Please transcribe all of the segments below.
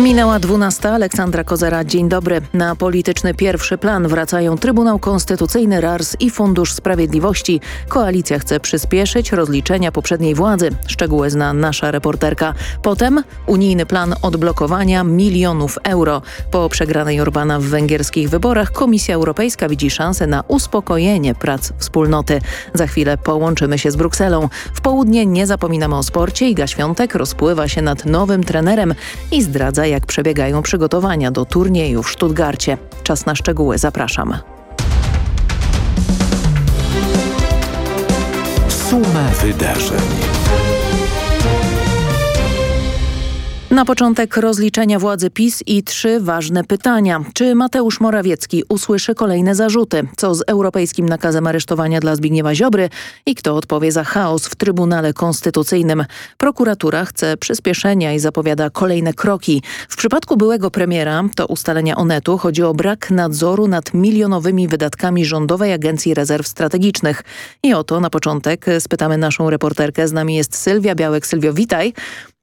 Minęła 12. Aleksandra Kozera. Dzień dobry. Na polityczny pierwszy plan wracają Trybunał Konstytucyjny, RARS i Fundusz Sprawiedliwości. Koalicja chce przyspieszyć rozliczenia poprzedniej władzy. Szczegóły zna nasza reporterka. Potem unijny plan odblokowania milionów euro. Po przegranej Orbana w węgierskich wyborach Komisja Europejska widzi szansę na uspokojenie prac wspólnoty. Za chwilę połączymy się z Brukselą. W południe nie zapominamy o sporcie. Iga Świątek rozpływa się nad nowym trenerem i zdradza jak przebiegają przygotowania do turnieju w Stuttgarcie. Czas na szczegóły, zapraszam. Suma wydarzeń. Na początek rozliczenia władzy PiS i trzy ważne pytania. Czy Mateusz Morawiecki usłyszy kolejne zarzuty? Co z europejskim nakazem aresztowania dla Zbigniewa Ziobry? I kto odpowie za chaos w Trybunale Konstytucyjnym? Prokuratura chce przyspieszenia i zapowiada kolejne kroki. W przypadku byłego premiera, to ustalenia Onetu, chodzi o brak nadzoru nad milionowymi wydatkami Rządowej Agencji Rezerw Strategicznych. I o to na początek spytamy naszą reporterkę. Z nami jest Sylwia Białek. Sylwio, witaj.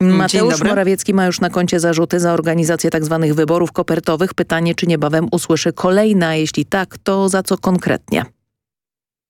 Mateusz Morawiecki ma już na koncie zarzuty za organizację tzw. Tak wyborów kopertowych. Pytanie, czy niebawem usłyszy kolejna, jeśli tak, to za co konkretnie?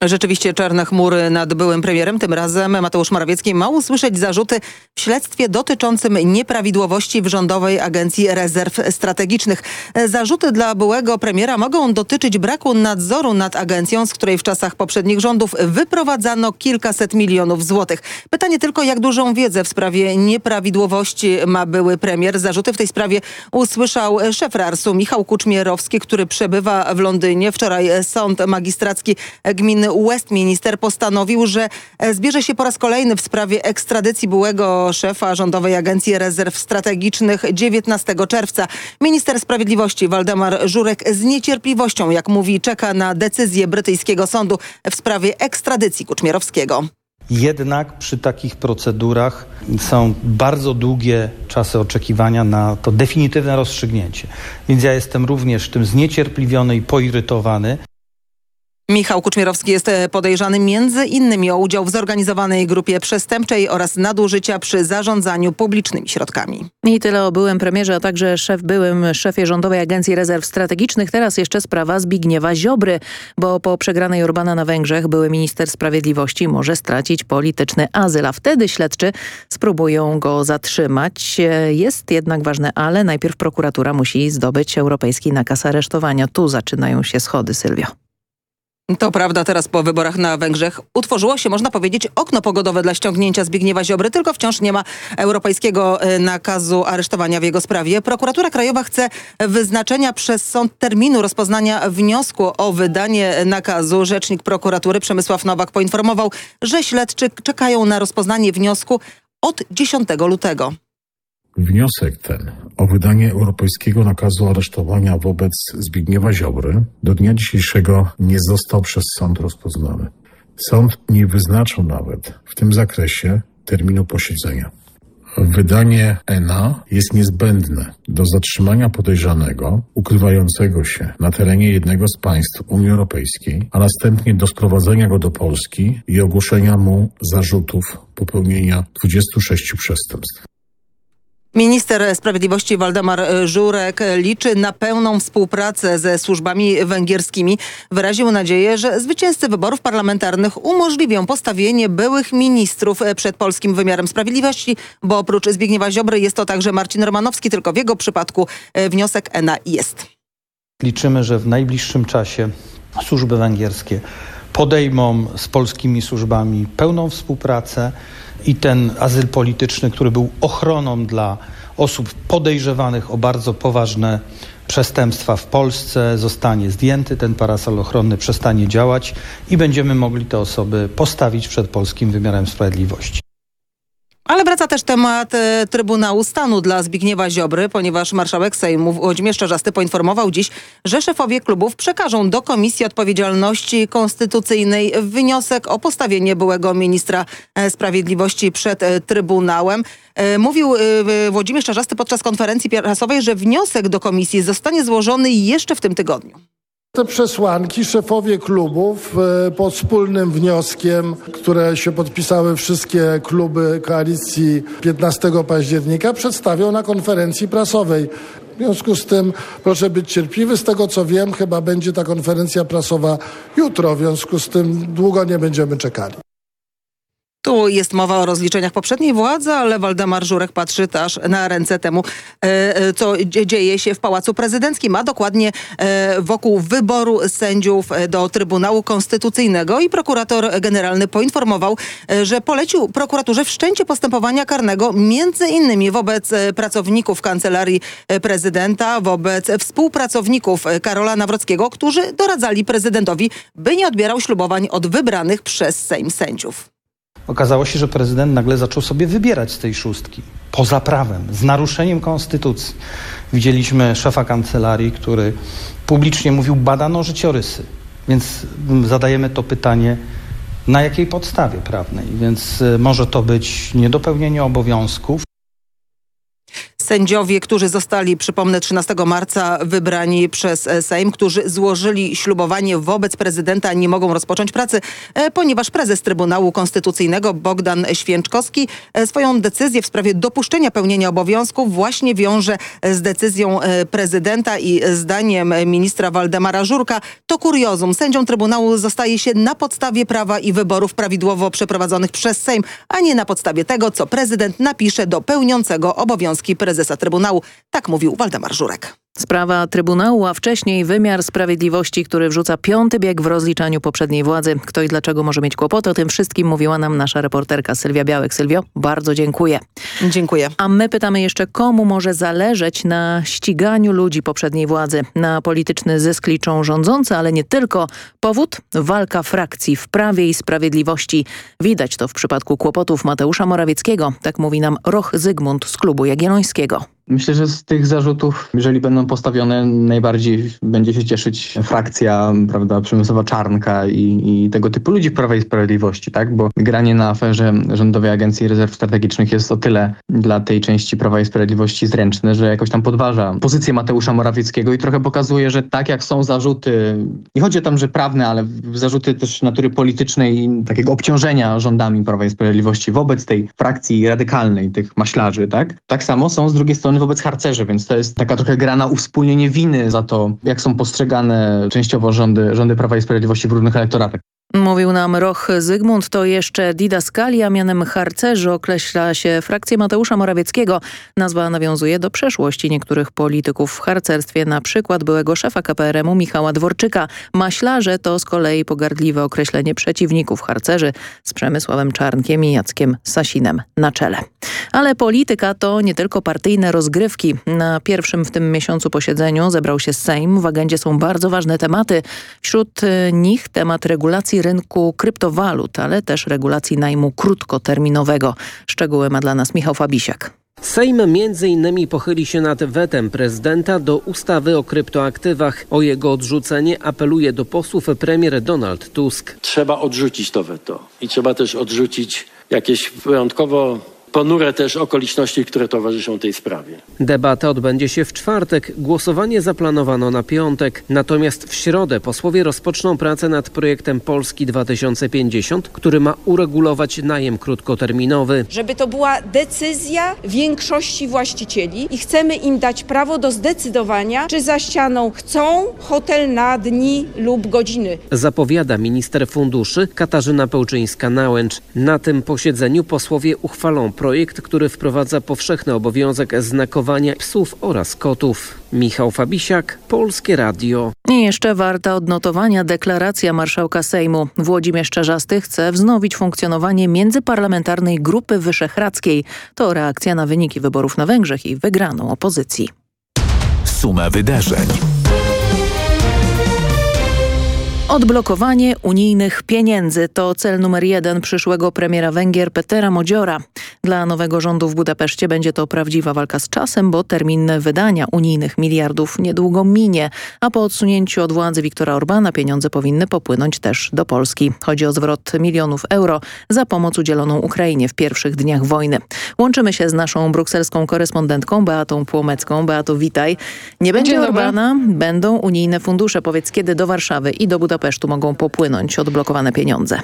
Rzeczywiście czarne chmury nad byłym premierem. Tym razem Mateusz Morawiecki ma usłyszeć zarzuty w śledztwie dotyczącym nieprawidłowości w Rządowej Agencji Rezerw Strategicznych. Zarzuty dla byłego premiera mogą dotyczyć braku nadzoru nad agencją, z której w czasach poprzednich rządów wyprowadzano kilkaset milionów złotych. Pytanie tylko, jak dużą wiedzę w sprawie nieprawidłowości ma były premier. Zarzuty w tej sprawie usłyszał szef RARS-u Michał Kuczmierowski, który przebywa w Londynie. Wczoraj sąd magistracki gminy Westminster postanowił, że e, zbierze się po raz kolejny w sprawie ekstradycji byłego szefa Rządowej Agencji Rezerw Strategicznych 19 czerwca. Minister Sprawiedliwości Waldemar Żurek z niecierpliwością, jak mówi, czeka na decyzję brytyjskiego sądu w sprawie ekstradycji Kuczmierowskiego. Jednak przy takich procedurach są bardzo długie czasy oczekiwania na to definitywne rozstrzygnięcie. Więc ja jestem również tym zniecierpliwiony i poirytowany. Michał Kuczmierowski jest e, podejrzany między innymi o udział w zorganizowanej grupie przestępczej oraz nadużycia przy zarządzaniu publicznymi środkami. I tyle o byłym premierze, a także szef byłym szefie Rządowej Agencji Rezerw Strategicznych. Teraz jeszcze sprawa Zbigniewa Ziobry, bo po przegranej Urbana na Węgrzech były minister sprawiedliwości może stracić polityczny azyl, a wtedy śledczy spróbują go zatrzymać. Jest jednak ważne ale. Najpierw prokuratura musi zdobyć europejski nakaz aresztowania. Tu zaczynają się schody, Sylwio. To prawda, teraz po wyborach na Węgrzech utworzyło się, można powiedzieć, okno pogodowe dla ściągnięcia Zbigniewa Ziobry, tylko wciąż nie ma europejskiego e, nakazu aresztowania w jego sprawie. Prokuratura Krajowa chce wyznaczenia przez sąd terminu rozpoznania wniosku o wydanie nakazu. Rzecznik prokuratury Przemysław Nowak poinformował, że śledczy czekają na rozpoznanie wniosku od 10 lutego. Wniosek ten o wydanie europejskiego nakazu aresztowania wobec Zbigniewa Ziobry do dnia dzisiejszego nie został przez sąd rozpoznany. Sąd nie wyznaczył nawet w tym zakresie terminu posiedzenia. Wydanie ENA jest niezbędne do zatrzymania podejrzanego ukrywającego się na terenie jednego z państw Unii Europejskiej, a następnie do sprowadzenia go do Polski i ogłoszenia mu zarzutów popełnienia 26 przestępstw. Minister Sprawiedliwości Waldemar Żurek liczy na pełną współpracę ze służbami węgierskimi. Wyraził nadzieję, że zwycięzcy wyborów parlamentarnych umożliwią postawienie byłych ministrów przed polskim wymiarem sprawiedliwości, bo oprócz Zbigniewa Ziobry jest to także Marcin Romanowski, tylko w jego przypadku wniosek ENA jest. Liczymy, że w najbliższym czasie służby węgierskie podejmą z polskimi służbami pełną współpracę i ten azyl polityczny, który był ochroną dla osób podejrzewanych o bardzo poważne przestępstwa w Polsce, zostanie zdjęty, ten parasol ochronny przestanie działać i będziemy mogli te osoby postawić przed polskim wymiarem sprawiedliwości. Ale wraca też temat e, Trybunału Stanu dla Zbigniewa Ziobry, ponieważ marszałek Sejmu Włodzimierz Czarzasty poinformował dziś, że szefowie klubów przekażą do Komisji Odpowiedzialności Konstytucyjnej wniosek o postawienie byłego ministra e, sprawiedliwości przed e, Trybunałem. Mówił Włodzimierz Czarzasty podczas konferencji prasowej, że wniosek do komisji zostanie złożony jeszcze w tym tygodniu. Te przesłanki szefowie klubów e, pod wspólnym wnioskiem, które się podpisały wszystkie kluby koalicji 15 października, przedstawią na konferencji prasowej. W związku z tym proszę być cierpliwy. Z tego co wiem, chyba będzie ta konferencja prasowa jutro. W związku z tym długo nie będziemy czekali. Tu jest mowa o rozliczeniach poprzedniej władzy, ale Waldemar Żurek patrzy też na ręce temu, e, e, co dzieje się w Pałacu Prezydenckim, a dokładnie e, wokół wyboru sędziów do Trybunału Konstytucyjnego i prokurator generalny poinformował, że polecił prokuraturze wszczęcie postępowania karnego między innymi wobec pracowników Kancelarii Prezydenta, wobec współpracowników Karola Nawrockiego, którzy doradzali prezydentowi, by nie odbierał ślubowań od wybranych przez Sejm sędziów. Okazało się, że prezydent nagle zaczął sobie wybierać z tej szóstki. Poza prawem, z naruszeniem konstytucji. Widzieliśmy szefa kancelarii, który publicznie mówił, badano życiorysy. Więc zadajemy to pytanie, na jakiej podstawie prawnej? Więc y, może to być niedopełnienie obowiązków, Sędziowie, którzy zostali, przypomnę, 13 marca wybrani przez e, Sejm, którzy złożyli ślubowanie wobec prezydenta, nie mogą rozpocząć pracy, e, ponieważ prezes Trybunału Konstytucyjnego Bogdan Święczkowski e, swoją decyzję w sprawie dopuszczenia pełnienia obowiązków właśnie wiąże z decyzją prezydenta i zdaniem ministra Waldemara Żurka to kuriozum. Sędzią Trybunału zostaje się na podstawie prawa i wyborów prawidłowo przeprowadzonych przez Sejm, a nie na podstawie tego, co prezydent napisze do pełniącego obowiązki prezydenta prezesa Trybunału. Tak mówił Waldemar Żurek. Sprawa Trybunału, a wcześniej wymiar sprawiedliwości, który wrzuca piąty bieg w rozliczaniu poprzedniej władzy. Kto i dlaczego może mieć kłopoty, o tym wszystkim mówiła nam nasza reporterka Sylwia Białek. Sylwio, bardzo dziękuję. Dziękuję. A my pytamy jeszcze, komu może zależeć na ściganiu ludzi poprzedniej władzy. Na polityczny zysk liczą rządzący, ale nie tylko. Powód? Walka frakcji w Prawie i Sprawiedliwości. Widać to w przypadku kłopotów Mateusza Morawieckiego. Tak mówi nam Roch Zygmunt z klubu Jagiellońskiego. Myślę, że z tych zarzutów, jeżeli będą postawione, najbardziej będzie się cieszyć frakcja, prawda, przemysłowa czarnka i, i tego typu ludzi Prawa i Sprawiedliwości, tak? Bo granie na aferze Rządowej Agencji Rezerw Strategicznych jest o tyle dla tej części Prawa i Sprawiedliwości zręczne, że jakoś tam podważa pozycję Mateusza Morawieckiego i trochę pokazuje, że tak jak są zarzuty, nie chodzi o tam, że prawne, ale zarzuty też natury politycznej i takiego obciążenia rządami Prawa i Sprawiedliwości wobec tej frakcji radykalnej, tych maślarzy, tak? Tak samo są z drugiej strony wobec harcerzy, więc to jest taka trochę gra na uwspólnienie winy za to, jak są postrzegane częściowo rządy, rządy Prawa i Sprawiedliwości w różnych elektoratach. Mówił nam Roch Zygmunt, to jeszcze didaskalia mianem harcerzy określa się frakcję Mateusza Morawieckiego. Nazwa nawiązuje do przeszłości niektórych polityków w harcerstwie, na przykład byłego szefa KPRM-u Michała Dworczyka. Maślarze to z kolei pogardliwe określenie przeciwników harcerzy z Przemysławem Czarnkiem i Jackiem Sasinem na czele. Ale polityka to nie tylko partyjne rozgrywki. Na pierwszym w tym miesiącu posiedzeniu zebrał się Sejm. W agendzie są bardzo ważne tematy. Wśród e, nich temat regulacji rynku kryptowalut, ale też regulacji najmu krótkoterminowego. Szczegóły ma dla nas Michał Fabisiak. Sejm m.in. pochyli się nad wetem prezydenta do ustawy o kryptoaktywach. O jego odrzucenie apeluje do posłów premier Donald Tusk. Trzeba odrzucić to weto i trzeba też odrzucić jakieś wyjątkowo ponure też okoliczności, które towarzyszą tej sprawie. Debata odbędzie się w czwartek, głosowanie zaplanowano na piątek. Natomiast w środę posłowie rozpoczną pracę nad projektem Polski 2050, który ma uregulować najem krótkoterminowy. Żeby to była decyzja większości właścicieli i chcemy im dać prawo do zdecydowania, czy za ścianą chcą hotel na dni lub godziny. Zapowiada minister funduszy Katarzyna Pełczyńska-Nałęcz. Na tym posiedzeniu posłowie uchwalą projekt, który wprowadza powszechny obowiązek znakowania psów oraz kotów. Michał Fabisiak, Polskie Radio. I jeszcze warta odnotowania deklaracja marszałka Sejmu. Włodzimierz Czarzasty chce wznowić funkcjonowanie międzyparlamentarnej grupy wyszehradzkiej. To reakcja na wyniki wyborów na Węgrzech i wygraną opozycji. Suma wydarzeń. Odblokowanie unijnych pieniędzy to cel numer jeden przyszłego premiera Węgier Petera Modziora. Dla nowego rządu w Budapeszcie będzie to prawdziwa walka z czasem, bo termin wydania unijnych miliardów niedługo minie, a po odsunięciu od władzy Viktora Orbana pieniądze powinny popłynąć też do Polski. Chodzi o zwrot milionów euro za pomoc udzieloną Ukrainie w pierwszych dniach wojny. Łączymy się z naszą brukselską korespondentką Beatą Płomecką. Beato, witaj. Nie będzie Orbana, będą unijne fundusze. Powiedz, kiedy do Warszawy i do Budapesztu Budapesztu mogą popłynąć odblokowane pieniądze.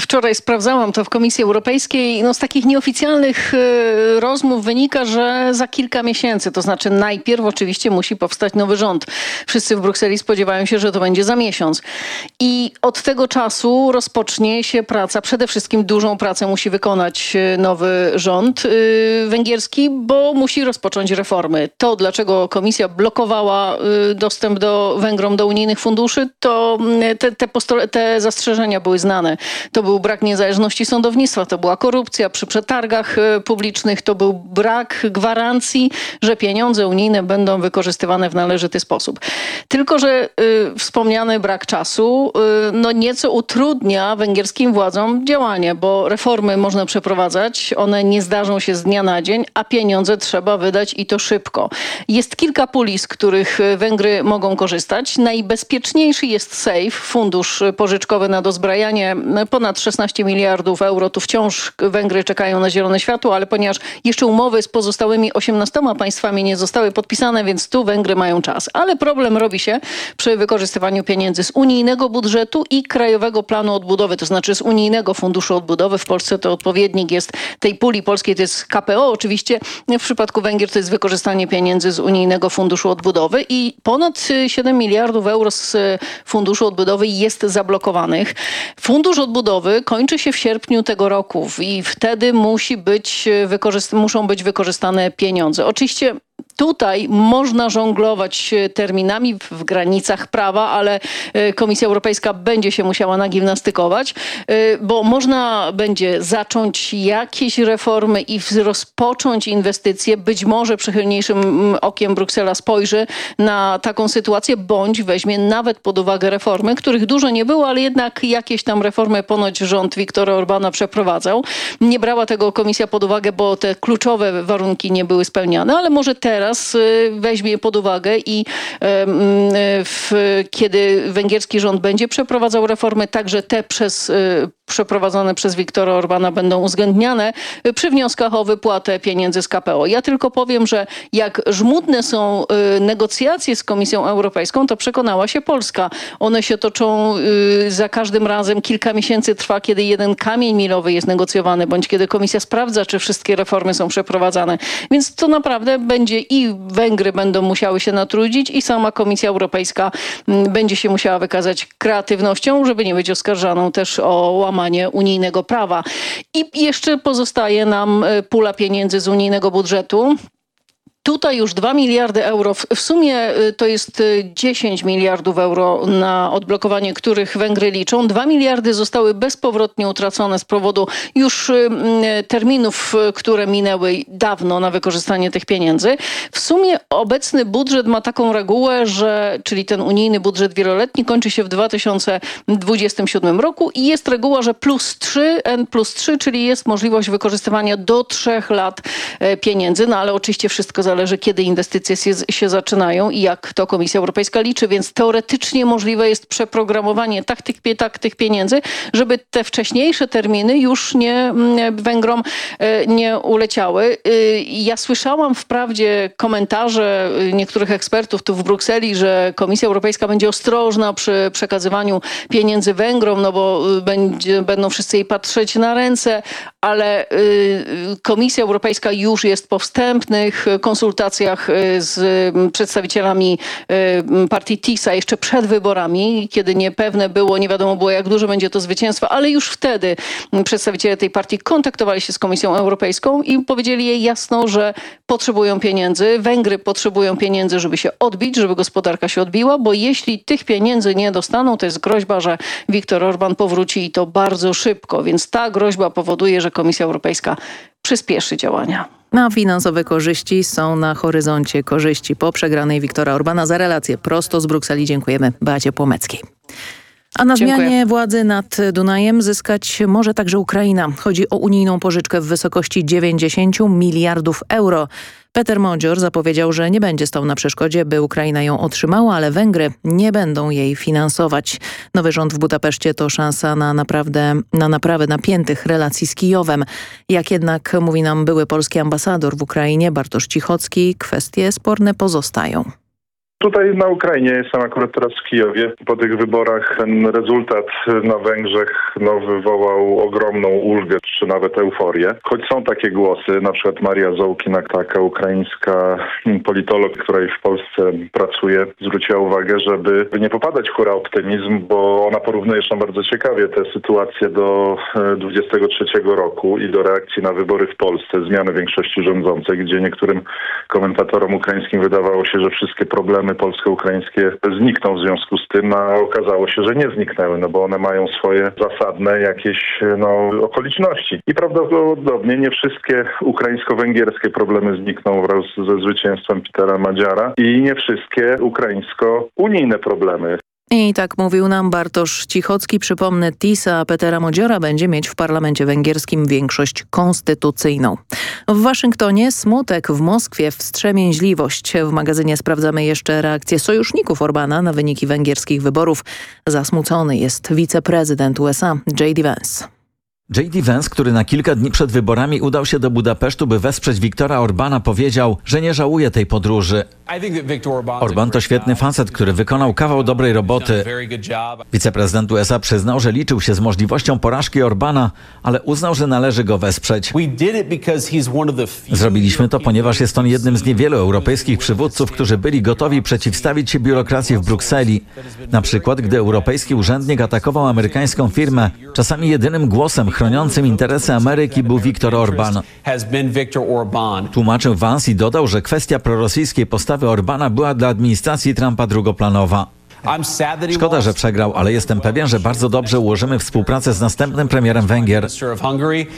Wczoraj sprawdzałam to w Komisji Europejskiej. No z takich nieoficjalnych y, rozmów wynika, że za kilka miesięcy, to znaczy najpierw oczywiście musi powstać nowy rząd. Wszyscy w Brukseli spodziewają się, że to będzie za miesiąc. I od tego czasu rozpocznie się praca. Przede wszystkim dużą pracę musi wykonać y, nowy rząd y, węgierski, bo musi rozpocząć reformy. To, dlaczego Komisja blokowała dostęp do Węgrom do unijnych funduszy, to te, te, te zastrzeżenia były znane. To był brak niezależności sądownictwa, to była korupcja przy przetargach e, publicznych, to był brak gwarancji, że pieniądze unijne będą wykorzystywane w należyty sposób. Tylko, że y, wspomniany brak czasu y, no nieco utrudnia węgierskim władzom działanie, bo reformy można przeprowadzać, one nie zdarzą się z dnia na dzień, a pieniądze trzeba wydać i to szybko. Jest kilka puli, z których Węgry mogą korzystać. Najbezpieczniejszy jest SAFE, fundusz pożyczkowy na dozbrajanie ponad ponad 16 miliardów euro. Tu wciąż Węgry czekają na zielone światło, ale ponieważ jeszcze umowy z pozostałymi 18 państwami nie zostały podpisane, więc tu Węgry mają czas. Ale problem robi się przy wykorzystywaniu pieniędzy z unijnego budżetu i Krajowego Planu Odbudowy, to znaczy z Unijnego Funduszu Odbudowy. W Polsce to odpowiednik jest tej puli polskiej, to jest KPO oczywiście. W przypadku Węgier to jest wykorzystanie pieniędzy z Unijnego Funduszu Odbudowy i ponad 7 miliardów euro z Funduszu Odbudowy jest zablokowanych. Fundusz Odbudowy kończy się w sierpniu tego roku i wtedy musi być muszą być wykorzystane pieniądze. Oczywiście Tutaj można żonglować e, terminami w granicach prawa, ale e, Komisja Europejska będzie się musiała nagimnastykować, e, bo można będzie zacząć jakieś reformy i rozpocząć inwestycje. Być może przychylniejszym mm, okiem Bruksela spojrzy na taką sytuację, bądź weźmie nawet pod uwagę reformy, których dużo nie było, ale jednak jakieś tam reformy ponoć rząd Viktora Orbana przeprowadzał. Nie brała tego komisja pod uwagę, bo te kluczowe warunki nie były spełniane, ale może teraz y, weźmie pod uwagę i w, kiedy węgierski rząd będzie przeprowadzał reformy, także te przez y, przeprowadzone przez Wiktora Orbana będą uwzględniane przy wnioskach o wypłatę pieniędzy z KPO. Ja tylko powiem, że jak żmudne są y, negocjacje z Komisją Europejską, to przekonała się Polska. One się toczą za każdym razem, kilka miesięcy trwa, kiedy jeden kamień milowy jest negocjowany, bądź kiedy komisja sprawdza, czy wszystkie reformy są przeprowadzane. Więc to naprawdę będzie i Węgry będą musiały się natrudzić i sama Komisja Europejska mm, będzie się musiała wykazać kreatywnością, żeby nie być oskarżaną też o łamanie unijnego prawa. I jeszcze pozostaje nam e, pula pieniędzy z unijnego budżetu. Tutaj już 2 miliardy euro, w sumie y, to jest 10 y, miliardów euro na odblokowanie, których Węgry liczą. 2 miliardy zostały bezpowrotnie utracone z powodu już y, terminów, które minęły dawno na wykorzystanie tych pieniędzy. W sumie obecny budżet ma taką regułę, że, czyli ten unijny budżet wieloletni kończy się w 2027 roku i jest reguła, że plus 3, N plus 3, czyli jest możliwość wykorzystywania do 3 lat pieniędzy, no ale oczywiście wszystko zależy zależy kiedy inwestycje się, się zaczynają i jak to Komisja Europejska liczy, więc teoretycznie możliwe jest przeprogramowanie tak tych, tak tych pieniędzy, żeby te wcześniejsze terminy już nie mm, Węgrom e, nie uleciały. E, ja słyszałam wprawdzie komentarze niektórych ekspertów tu w Brukseli, że Komisja Europejska będzie ostrożna przy przekazywaniu pieniędzy Węgrom, no bo e, będzie, będą wszyscy jej patrzeć na ręce, ale Komisja Europejska już jest po wstępnych konsultacjach y, z przedstawicielami y, partii TISA jeszcze przed wyborami, kiedy niepewne było, nie wiadomo było jak duże będzie to zwycięstwo, ale już wtedy przedstawiciele tej partii kontaktowali się z Komisją Europejską i powiedzieli jej jasno, że potrzebują pieniędzy. Węgry potrzebują pieniędzy, żeby się odbić, żeby gospodarka się odbiła, bo jeśli tych pieniędzy nie dostaną, to jest groźba, że Viktor Orban powróci i to bardzo szybko. Więc ta groźba powoduje, że Komisja Europejska przyspieszy działania. Na finansowe korzyści są na horyzoncie korzyści po przegranej Wiktora Orbana. Za relację prosto z Brukseli dziękujemy Beacie Płomeckiej. A na Dziękuję. zmianie władzy nad Dunajem zyskać może także Ukraina. Chodzi o unijną pożyczkę w wysokości 90 miliardów euro. Peter Modzior zapowiedział, że nie będzie stał na przeszkodzie, by Ukraina ją otrzymała, ale Węgry nie będą jej finansować. Nowy rząd w Budapeszcie to szansa na, naprawdę, na naprawę napiętych relacji z Kijowem. Jak jednak mówi nam były polski ambasador w Ukrainie Bartosz Cichocki, kwestie sporne pozostają. Tutaj na Ukrainie, jestem akurat teraz w Kijowie. Po tych wyborach ten rezultat na Węgrzech no, wywołał ogromną ulgę, czy nawet euforię. Choć są takie głosy, na przykład Maria Zołkina, taka ukraińska politolog, która w Polsce pracuje, zwróciła uwagę, żeby nie popadać w hura optymizm, bo ona porównuje zresztą bardzo ciekawie tę sytuację do 23 roku i do reakcji na wybory w Polsce, zmiany większości rządzącej, gdzie niektórym komentatorom ukraińskim wydawało się, że wszystkie problemy polsko-ukraińskie znikną w związku z tym, a okazało się, że nie zniknęły, no bo one mają swoje zasadne jakieś no, okoliczności. I prawdopodobnie nie wszystkie ukraińsko-węgierskie problemy znikną wraz ze zwycięstwem Petera Madziara i nie wszystkie ukraińsko-unijne problemy. I tak mówił nam Bartosz Cichocki. Przypomnę, TISA Petera Modziora będzie mieć w parlamencie węgierskim większość konstytucyjną. W Waszyngtonie smutek, w Moskwie wstrzemięźliwość. W magazynie sprawdzamy jeszcze reakcję sojuszników Orbana na wyniki węgierskich wyborów. Zasmucony jest wiceprezydent USA J.D. Vance. J.D. Vance, który na kilka dni przed wyborami udał się do Budapesztu, by wesprzeć Viktora Orbana, powiedział, że nie żałuje tej podróży. Orban to świetny facet, który wykonał kawał dobrej roboty. Wiceprezydent USA przyznał, że liczył się z możliwością porażki Orbana, ale uznał, że należy go wesprzeć. Zrobiliśmy to, ponieważ jest on jednym z niewielu europejskich przywódców, którzy byli gotowi przeciwstawić się biurokracji w Brukseli. Na przykład, gdy europejski urzędnik atakował amerykańską firmę, czasami jedynym głosem chroniącym interesy Ameryki był Viktor Orban. Tłumaczył Vance i dodał, że kwestia prorosyjskiej postawy Orbana była dla administracji Trumpa drugoplanowa. Szkoda, że przegrał, ale jestem pewien, że bardzo dobrze ułożymy współpracę z następnym premierem Węgier.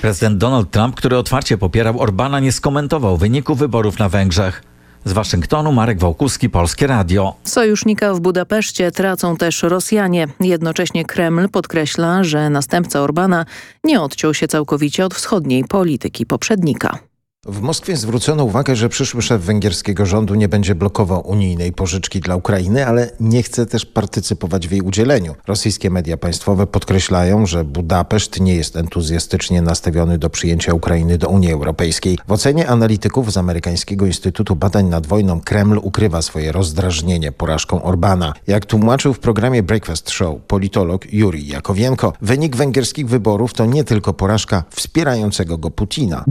Prezydent Donald Trump, który otwarcie popierał Orbana, nie skomentował wyniku wyborów na Węgrzech. Z Waszyngtonu Marek Wałkuski, Polskie Radio. Sojusznika w Budapeszcie tracą też Rosjanie. Jednocześnie Kreml podkreśla, że następca Orbana nie odciął się całkowicie od wschodniej polityki poprzednika. W Moskwie zwrócono uwagę, że przyszły szef węgierskiego rządu nie będzie blokował unijnej pożyczki dla Ukrainy, ale nie chce też partycypować w jej udzieleniu. Rosyjskie media państwowe podkreślają, że Budapeszt nie jest entuzjastycznie nastawiony do przyjęcia Ukrainy do Unii Europejskiej. W ocenie analityków z Amerykańskiego Instytutu Badań nad Wojną Kreml ukrywa swoje rozdrażnienie porażką Orbana. Jak tłumaczył w programie Breakfast Show politolog Juri Jakowienko, wynik węgierskich wyborów to nie tylko porażka wspierającego go Putina.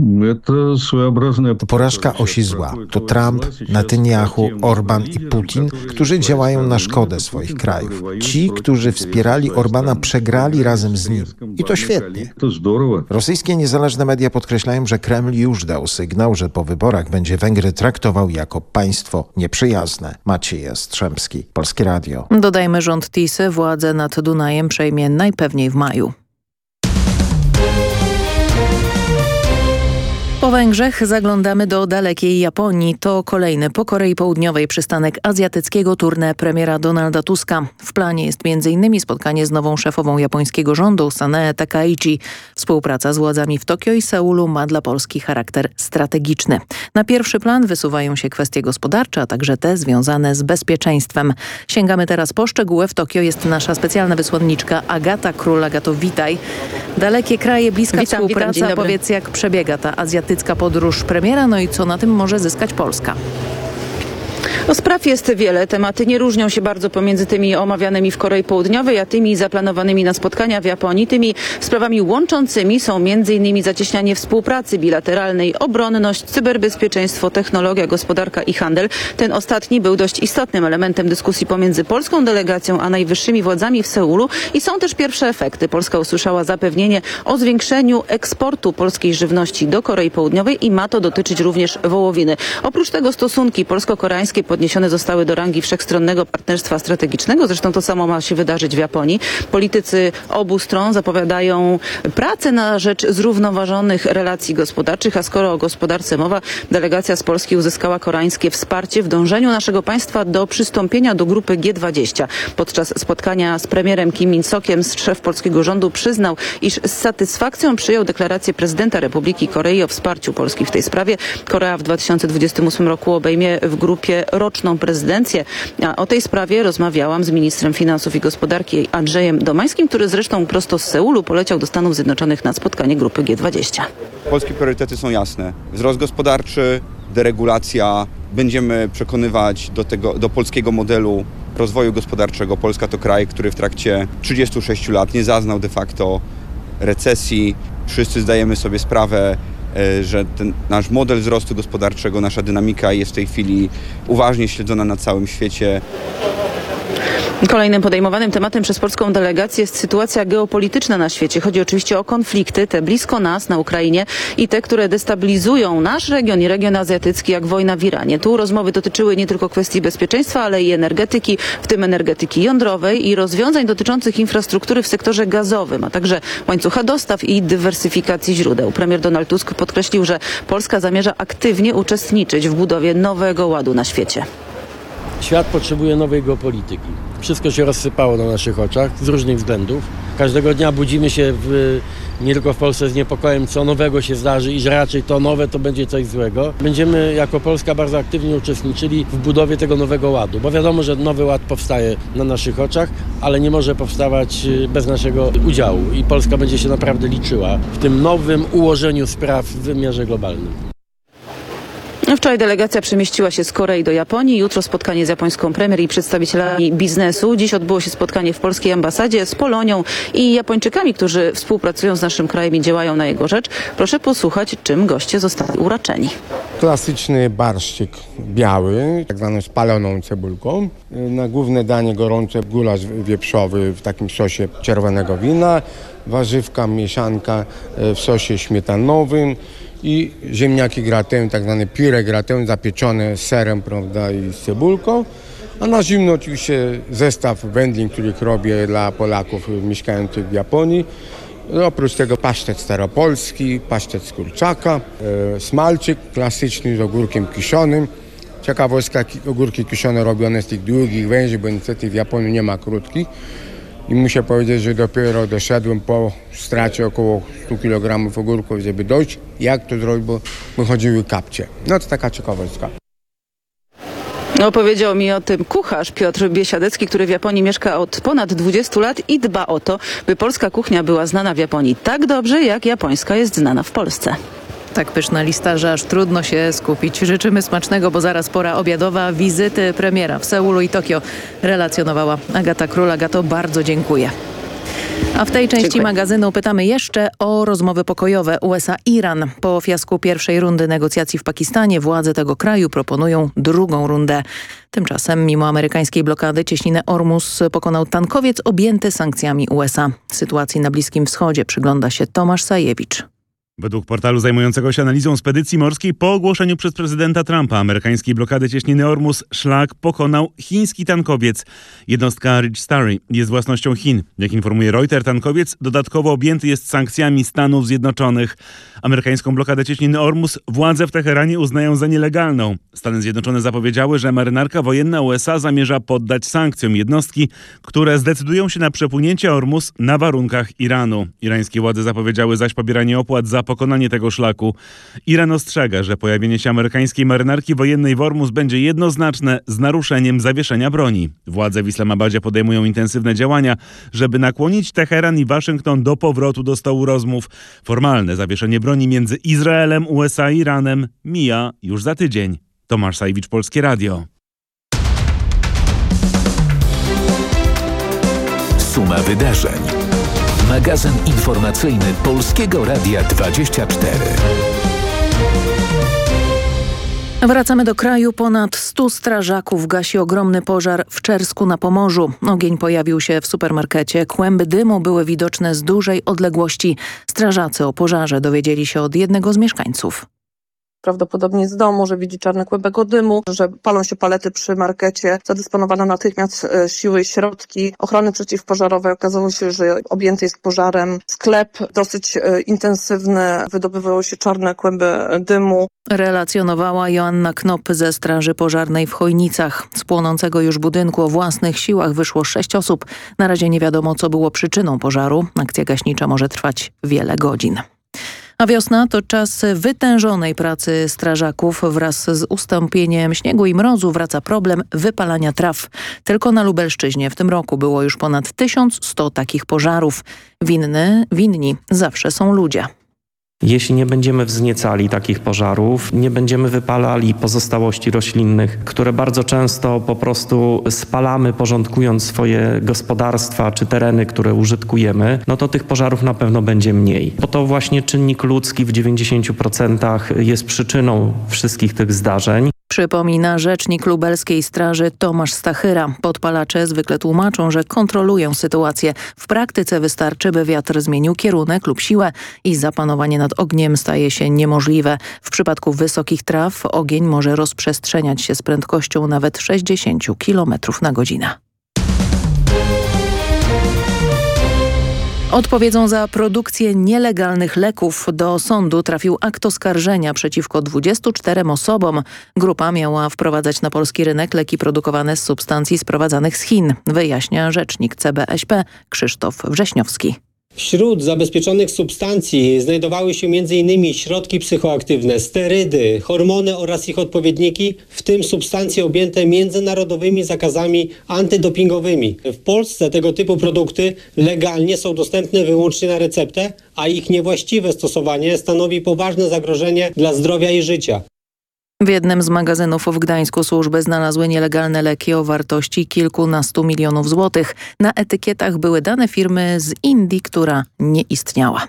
To porażka osi zła. To Trump, Netanyahu, Orban i Putin, którzy działają na szkodę swoich krajów. Ci, którzy wspierali Orbana, przegrali razem z nim. I to świetnie. Rosyjskie niezależne media podkreślają, że Kreml już dał sygnał, że po wyborach będzie Węgry traktował jako państwo nieprzyjazne. Maciej Jastrzębski, Polskie Radio. Dodajmy, rząd Tisy władzę nad Dunajem przejmie najpewniej w maju. Po Węgrzech zaglądamy do dalekiej Japonii. To kolejny po Korei Południowej przystanek azjatyckiego tournée premiera Donalda Tuska. W planie jest m.in. spotkanie z nową szefową japońskiego rządu Sanae Takaichi. Współpraca z władzami w Tokio i Seulu ma dla Polski charakter strategiczny. Na pierwszy plan wysuwają się kwestie gospodarcze, a także te związane z bezpieczeństwem. Sięgamy teraz po szczegóły. W Tokio jest nasza specjalna wysłanniczka Agata Król. Agato, witaj. Dalekie kraje, bliska Witam, współpraca. witam. Powiedz, jak przebiega ta azjatycka podróż premiera, no i co na tym może zyskać Polska? No, spraw jest wiele. Tematy nie różnią się bardzo pomiędzy tymi omawianymi w Korei Południowej, a tymi zaplanowanymi na spotkania w Japonii. Tymi sprawami łączącymi są m.in. zacieśnianie współpracy bilateralnej, obronność, cyberbezpieczeństwo, technologia, gospodarka i handel. Ten ostatni był dość istotnym elementem dyskusji pomiędzy polską delegacją a najwyższymi władzami w Seulu i są też pierwsze efekty. Polska usłyszała zapewnienie o zwiększeniu eksportu polskiej żywności do Korei Południowej i ma to dotyczyć również wołowiny. Oprócz tego stosunki polsko-koreańskie pod podniesione zostały do rangi wszechstronnego partnerstwa strategicznego. Zresztą to samo ma się wydarzyć w Japonii. Politycy obu stron zapowiadają pracę na rzecz zrównoważonych relacji gospodarczych, a skoro o gospodarce mowa, delegacja z Polski uzyskała koreańskie wsparcie w dążeniu naszego państwa do przystąpienia do grupy G20. Podczas spotkania z premierem Kim In-sokiem szef polskiego rządu przyznał, iż z satysfakcją przyjął deklarację prezydenta Republiki Korei o wsparciu Polski w tej sprawie. Korea w 2028 roku obejmie w grupie roczną prezydencję. A o tej sprawie rozmawiałam z ministrem finansów i gospodarki Andrzejem Domańskim, który zresztą prosto z Seulu poleciał do Stanów Zjednoczonych na spotkanie grupy G20. Polskie priorytety są jasne. Wzrost gospodarczy, deregulacja. Będziemy przekonywać do, tego, do polskiego modelu rozwoju gospodarczego. Polska to kraj, który w trakcie 36 lat nie zaznał de facto recesji. Wszyscy zdajemy sobie sprawę, że ten nasz model wzrostu gospodarczego, nasza dynamika jest w tej chwili uważnie śledzona na całym świecie. Kolejnym podejmowanym tematem przez polską delegację jest sytuacja geopolityczna na świecie. Chodzi oczywiście o konflikty, te blisko nas na Ukrainie i te, które destabilizują nasz region i region azjatycki, jak wojna w Iranie. Tu rozmowy dotyczyły nie tylko kwestii bezpieczeństwa, ale i energetyki, w tym energetyki jądrowej i rozwiązań dotyczących infrastruktury w sektorze gazowym, a także łańcucha dostaw i dywersyfikacji źródeł. Premier Donald Tusk podkreślił, że Polska zamierza aktywnie uczestniczyć w budowie nowego ładu na świecie. Świat potrzebuje nowej geopolityki. Wszystko się rozsypało na naszych oczach z różnych względów. Każdego dnia budzimy się w, nie tylko w Polsce z niepokojem, co nowego się zdarzy i że raczej to nowe to będzie coś złego. Będziemy jako Polska bardzo aktywnie uczestniczyli w budowie tego nowego ładu, bo wiadomo, że nowy ład powstaje na naszych oczach, ale nie może powstawać y, bez naszego udziału i Polska będzie się naprawdę liczyła w tym nowym ułożeniu spraw w wymiarze globalnym. Wczoraj delegacja przemieściła się z Korei do Japonii. Jutro spotkanie z japońską premier i przedstawicielami biznesu. Dziś odbyło się spotkanie w polskiej ambasadzie z Polonią i Japończykami, którzy współpracują z naszym krajem i działają na jego rzecz. Proszę posłuchać, czym goście zostali uraczeni. Klasyczny barszczyk biały, tak zwaną spaloną cebulką. Na główne danie gorące gulasz wieprzowy w takim sosie czerwonego wina, warzywka, mieszanka e, w sosie śmietanowym i ziemniaki gratin, tak zwane pire gratin, zapieczone serem prawda, i cebulką. A na zimno oczywiście zestaw wędlin, których robię dla Polaków mieszkających w Japonii. Oprócz tego pasztet staropolski, pasztet z kurczaka, e, smalczyk klasyczny z ogórkiem kiszonym. Ciekawostka, ogórki kiszone robione z tych długich węży, bo niestety w Japonii nie ma krótkich. I muszę powiedzieć, że dopiero doszedłem po stracie około 100 kg ogórków, żeby dojść, jak to zrobić, bo wychodziły kapcie. No to taka ciekawostka. Opowiedział mi o tym kucharz Piotr Biesiadecki, który w Japonii mieszka od ponad 20 lat i dba o to, by polska kuchnia była znana w Japonii tak dobrze, jak japońska jest znana w Polsce. Tak pyszna lista, że aż trudno się skupić. Życzymy smacznego, bo zaraz pora obiadowa wizyty premiera w Seulu i Tokio relacjonowała Agata Król. Agato, bardzo dziękuję. A w tej części Dziękuję. magazynu pytamy jeszcze o rozmowy pokojowe USA-Iran. Po fiasku pierwszej rundy negocjacji w Pakistanie władze tego kraju proponują drugą rundę. Tymczasem mimo amerykańskiej blokady cieśninę Ormus pokonał tankowiec objęty sankcjami USA. Sytuacji na Bliskim Wschodzie przygląda się Tomasz Sajewicz. Według portalu zajmującego się analizą spedycji morskiej po ogłoszeniu przez prezydenta Trumpa amerykańskiej blokady cieśniny Ormus szlak pokonał chiński tankowiec. Jednostka Ridge Starry jest własnością Chin. Jak informuje Reuters, tankowiec dodatkowo objęty jest sankcjami Stanów Zjednoczonych. Amerykańską blokadę cieśniny Ormus władze w Teheranie uznają za nielegalną. Stany Zjednoczone zapowiedziały, że marynarka wojenna USA zamierza poddać sankcjom jednostki, które zdecydują się na przepłynięcie Ormus na warunkach Iranu. Irańskie władze zapowiedziały zaś pobieranie opłat za pokonanie tego szlaku. Iran ostrzega, że pojawienie się amerykańskiej marynarki wojennej w Ormus będzie jednoznaczne z naruszeniem zawieszenia broni. Władze w Islamabadzie podejmują intensywne działania, żeby nakłonić Teheran i Waszyngton do powrotu do stołu rozmów. Formalne zawieszenie broni między Izraelem, USA i Iranem mija już za tydzień. Tomasz Sajwicz, Polskie Radio. Suma wydarzeń. Magazyn informacyjny Polskiego Radia 24. Wracamy do kraju. Ponad 100 strażaków gasi ogromny pożar w Czersku na Pomorzu. Ogień pojawił się w supermarkecie. Kłęby dymu były widoczne z dużej odległości. Strażacy o pożarze dowiedzieli się od jednego z mieszkańców. Prawdopodobnie z domu, że widzi czarny kłębek dymu, że palą się palety przy markecie. Zadysponowano natychmiast e, siły i środki ochrony przeciwpożarowej. Okazało się, że objęty jest pożarem sklep dosyć e, intensywny, wydobywały się czarne kłęby dymu. Relacjonowała Joanna Knop ze Straży Pożarnej w Chojnicach. Z płonącego już budynku o własnych siłach wyszło sześć osób. Na razie nie wiadomo, co było przyczyną pożaru. Akcja gaśnicza może trwać wiele godzin. A wiosna to czas wytężonej pracy strażaków. Wraz z ustąpieniem śniegu i mrozu wraca problem wypalania traw. Tylko na Lubelszczyźnie w tym roku było już ponad 1100 takich pożarów. Winny, winni zawsze są ludzie. Jeśli nie będziemy wzniecali takich pożarów, nie będziemy wypalali pozostałości roślinnych, które bardzo często po prostu spalamy, porządkując swoje gospodarstwa czy tereny, które użytkujemy, no to tych pożarów na pewno będzie mniej. Bo to właśnie czynnik ludzki w 90% jest przyczyną wszystkich tych zdarzeń. Przypomina rzecznik lubelskiej straży Tomasz Stachyra. Podpalacze zwykle tłumaczą, że kontrolują sytuację. W praktyce wystarczy, by wiatr zmienił kierunek lub siłę i zapanowanie nad ogniem staje się niemożliwe. W przypadku wysokich traw ogień może rozprzestrzeniać się z prędkością nawet 60 km na godzinę. Odpowiedzą za produkcję nielegalnych leków do sądu trafił akt oskarżenia przeciwko 24 osobom. Grupa miała wprowadzać na polski rynek leki produkowane z substancji sprowadzanych z Chin, wyjaśnia rzecznik CBŚP Krzysztof Wrześniowski. Wśród zabezpieczonych substancji znajdowały się m.in. środki psychoaktywne, sterydy, hormony oraz ich odpowiedniki, w tym substancje objęte międzynarodowymi zakazami antydopingowymi. W Polsce tego typu produkty legalnie są dostępne wyłącznie na receptę, a ich niewłaściwe stosowanie stanowi poważne zagrożenie dla zdrowia i życia. W jednym z magazynów w Gdańsku służby znalazły nielegalne leki o wartości kilkunastu milionów złotych. Na etykietach były dane firmy z Indii, która nie istniała.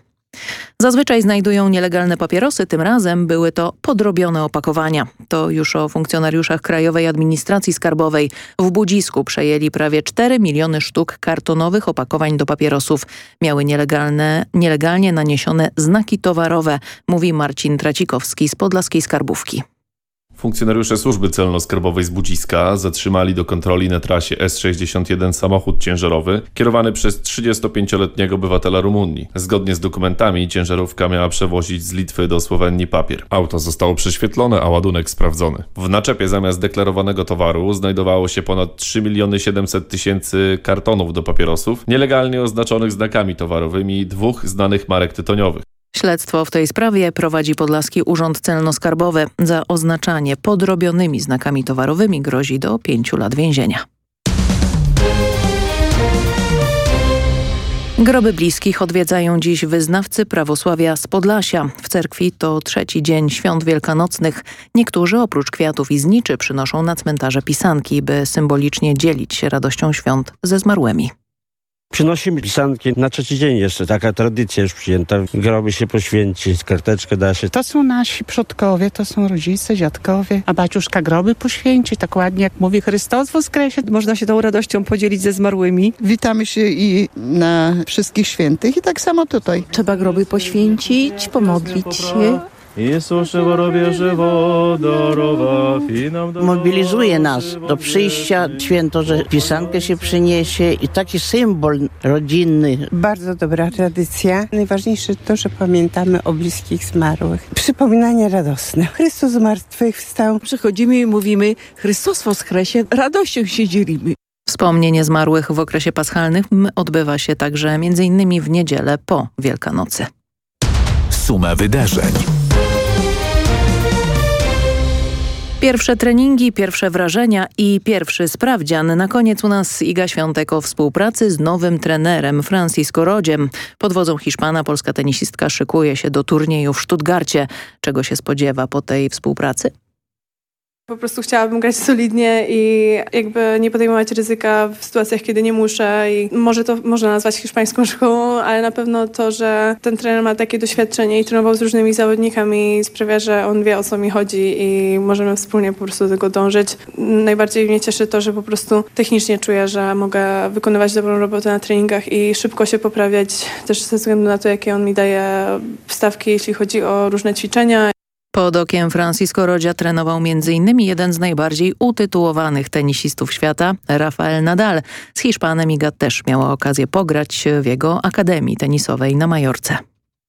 Zazwyczaj znajdują nielegalne papierosy, tym razem były to podrobione opakowania. To już o funkcjonariuszach Krajowej Administracji Skarbowej. W Budzisku przejęli prawie 4 miliony sztuk kartonowych opakowań do papierosów. Miały nielegalne, nielegalnie naniesione znaki towarowe, mówi Marcin Tracikowski z Podlaskiej Skarbówki. Funkcjonariusze służby celno-skarbowej z Budziska zatrzymali do kontroli na trasie S61 samochód ciężarowy kierowany przez 35-letniego obywatela Rumunii. Zgodnie z dokumentami ciężarówka miała przewozić z Litwy do Słowenii papier. Auto zostało prześwietlone, a ładunek sprawdzony. W naczepie zamiast deklarowanego towaru znajdowało się ponad 3 miliony 700 tysięcy kartonów do papierosów, nielegalnie oznaczonych znakami towarowymi dwóch znanych marek tytoniowych. Śledztwo w tej sprawie prowadzi Podlaski Urząd Celno-Skarbowy. Za oznaczanie podrobionymi znakami towarowymi grozi do pięciu lat więzienia. Groby bliskich odwiedzają dziś wyznawcy prawosławia z Podlasia. W cerkwi to trzeci dzień świąt wielkanocnych. Niektórzy oprócz kwiatów i zniczy przynoszą na cmentarze pisanki, by symbolicznie dzielić się radością świąt ze zmarłymi. Przynosimy pisanki na trzeci dzień jeszcze, taka tradycja już przyjęta. Groby się poświęcić, karteczkę da się. To są nasi przodkowie, to są rodzice, dziadkowie, a baciuszka groby poświęci, tak ładnie jak mówi Chrystus woskresie. Można się tą radością podzielić ze zmarłymi. Witamy się i na wszystkich świętych i tak samo tutaj. Trzeba groby poświęcić, pomodlić się. Mobilizuje nas do przyjścia święto, że pisankę się przyniesie i taki symbol rodzinny. Bardzo dobra tradycja. Najważniejsze to, że pamiętamy o bliskich zmarłych. Przypominanie radosne. Chrystus zmartwychwstał. Przychodzimy i mówimy Chrystus woskresie, radością się dzielimy. Wspomnienie zmarłych w okresie paschalnym odbywa się także m.in. w niedzielę po Wielkanocy. Suma wydarzeń. Pierwsze treningi, pierwsze wrażenia i pierwszy sprawdzian. Na koniec u nas Iga Świątek o współpracy z nowym trenerem Francisco Rodziem. Pod wodzą Hiszpana polska tenisistka szykuje się do turnieju w Stuttgarcie. Czego się spodziewa po tej współpracy? Po prostu chciałabym grać solidnie i jakby nie podejmować ryzyka w sytuacjach, kiedy nie muszę. I może to można nazwać hiszpańską szkołą, ale na pewno to, że ten trener ma takie doświadczenie i trenował z różnymi zawodnikami sprawia, że on wie o co mi chodzi i możemy wspólnie po prostu do tego dążyć. Najbardziej mnie cieszy to, że po prostu technicznie czuję, że mogę wykonywać dobrą robotę na treningach i szybko się poprawiać też ze względu na to, jakie on mi daje wstawki, jeśli chodzi o różne ćwiczenia. Pod okiem Francisco Rodzia trenował m.in. jeden z najbardziej utytułowanych tenisistów świata, Rafael Nadal. Z Hiszpanem Iga też miała okazję pograć w jego akademii tenisowej na Majorce.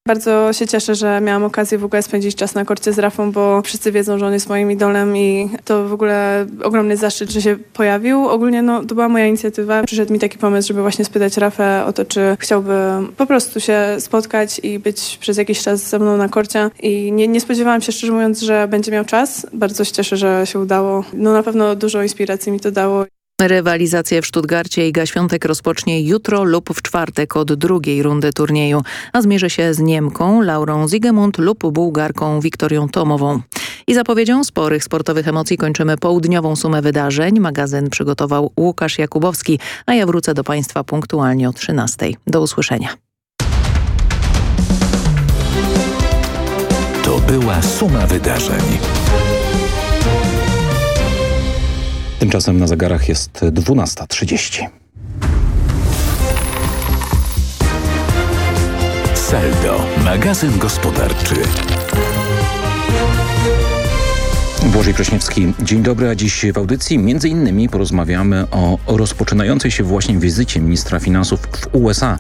Bardzo się cieszę, że miałam okazję w ogóle spędzić czas na korcie z Rafą, bo wszyscy wiedzą, że on jest moim idolem i to w ogóle ogromny zaszczyt, że się pojawił. Ogólnie no, to była moja inicjatywa. Przyszedł mi taki pomysł, żeby właśnie spytać Rafę o to, czy chciałby po prostu się spotkać i być przez jakiś czas ze mną na korcie. I nie, nie spodziewałam się, szczerze mówiąc, że będzie miał czas. Bardzo się cieszę, że się udało. No na pewno dużo inspiracji mi to dało. Rywalizację w Stuttgarcie Iga Świątek rozpocznie jutro lub w czwartek od drugiej rundy turnieju, a zmierzy się z Niemką Laurą Zigemund lub Bułgarką Wiktorią Tomową. I zapowiedzią sporych sportowych emocji kończymy południową sumę wydarzeń. Magazyn przygotował Łukasz Jakubowski, a ja wrócę do Państwa punktualnie o 13. Do usłyszenia. To była suma wydarzeń. Tymczasem na zegarach jest 12.30. Saldo, magazyn gospodarczy. Błożej Kraśniewski, dzień dobry, a dziś w audycji między innymi porozmawiamy o rozpoczynającej się właśnie wizycie ministra finansów w USA.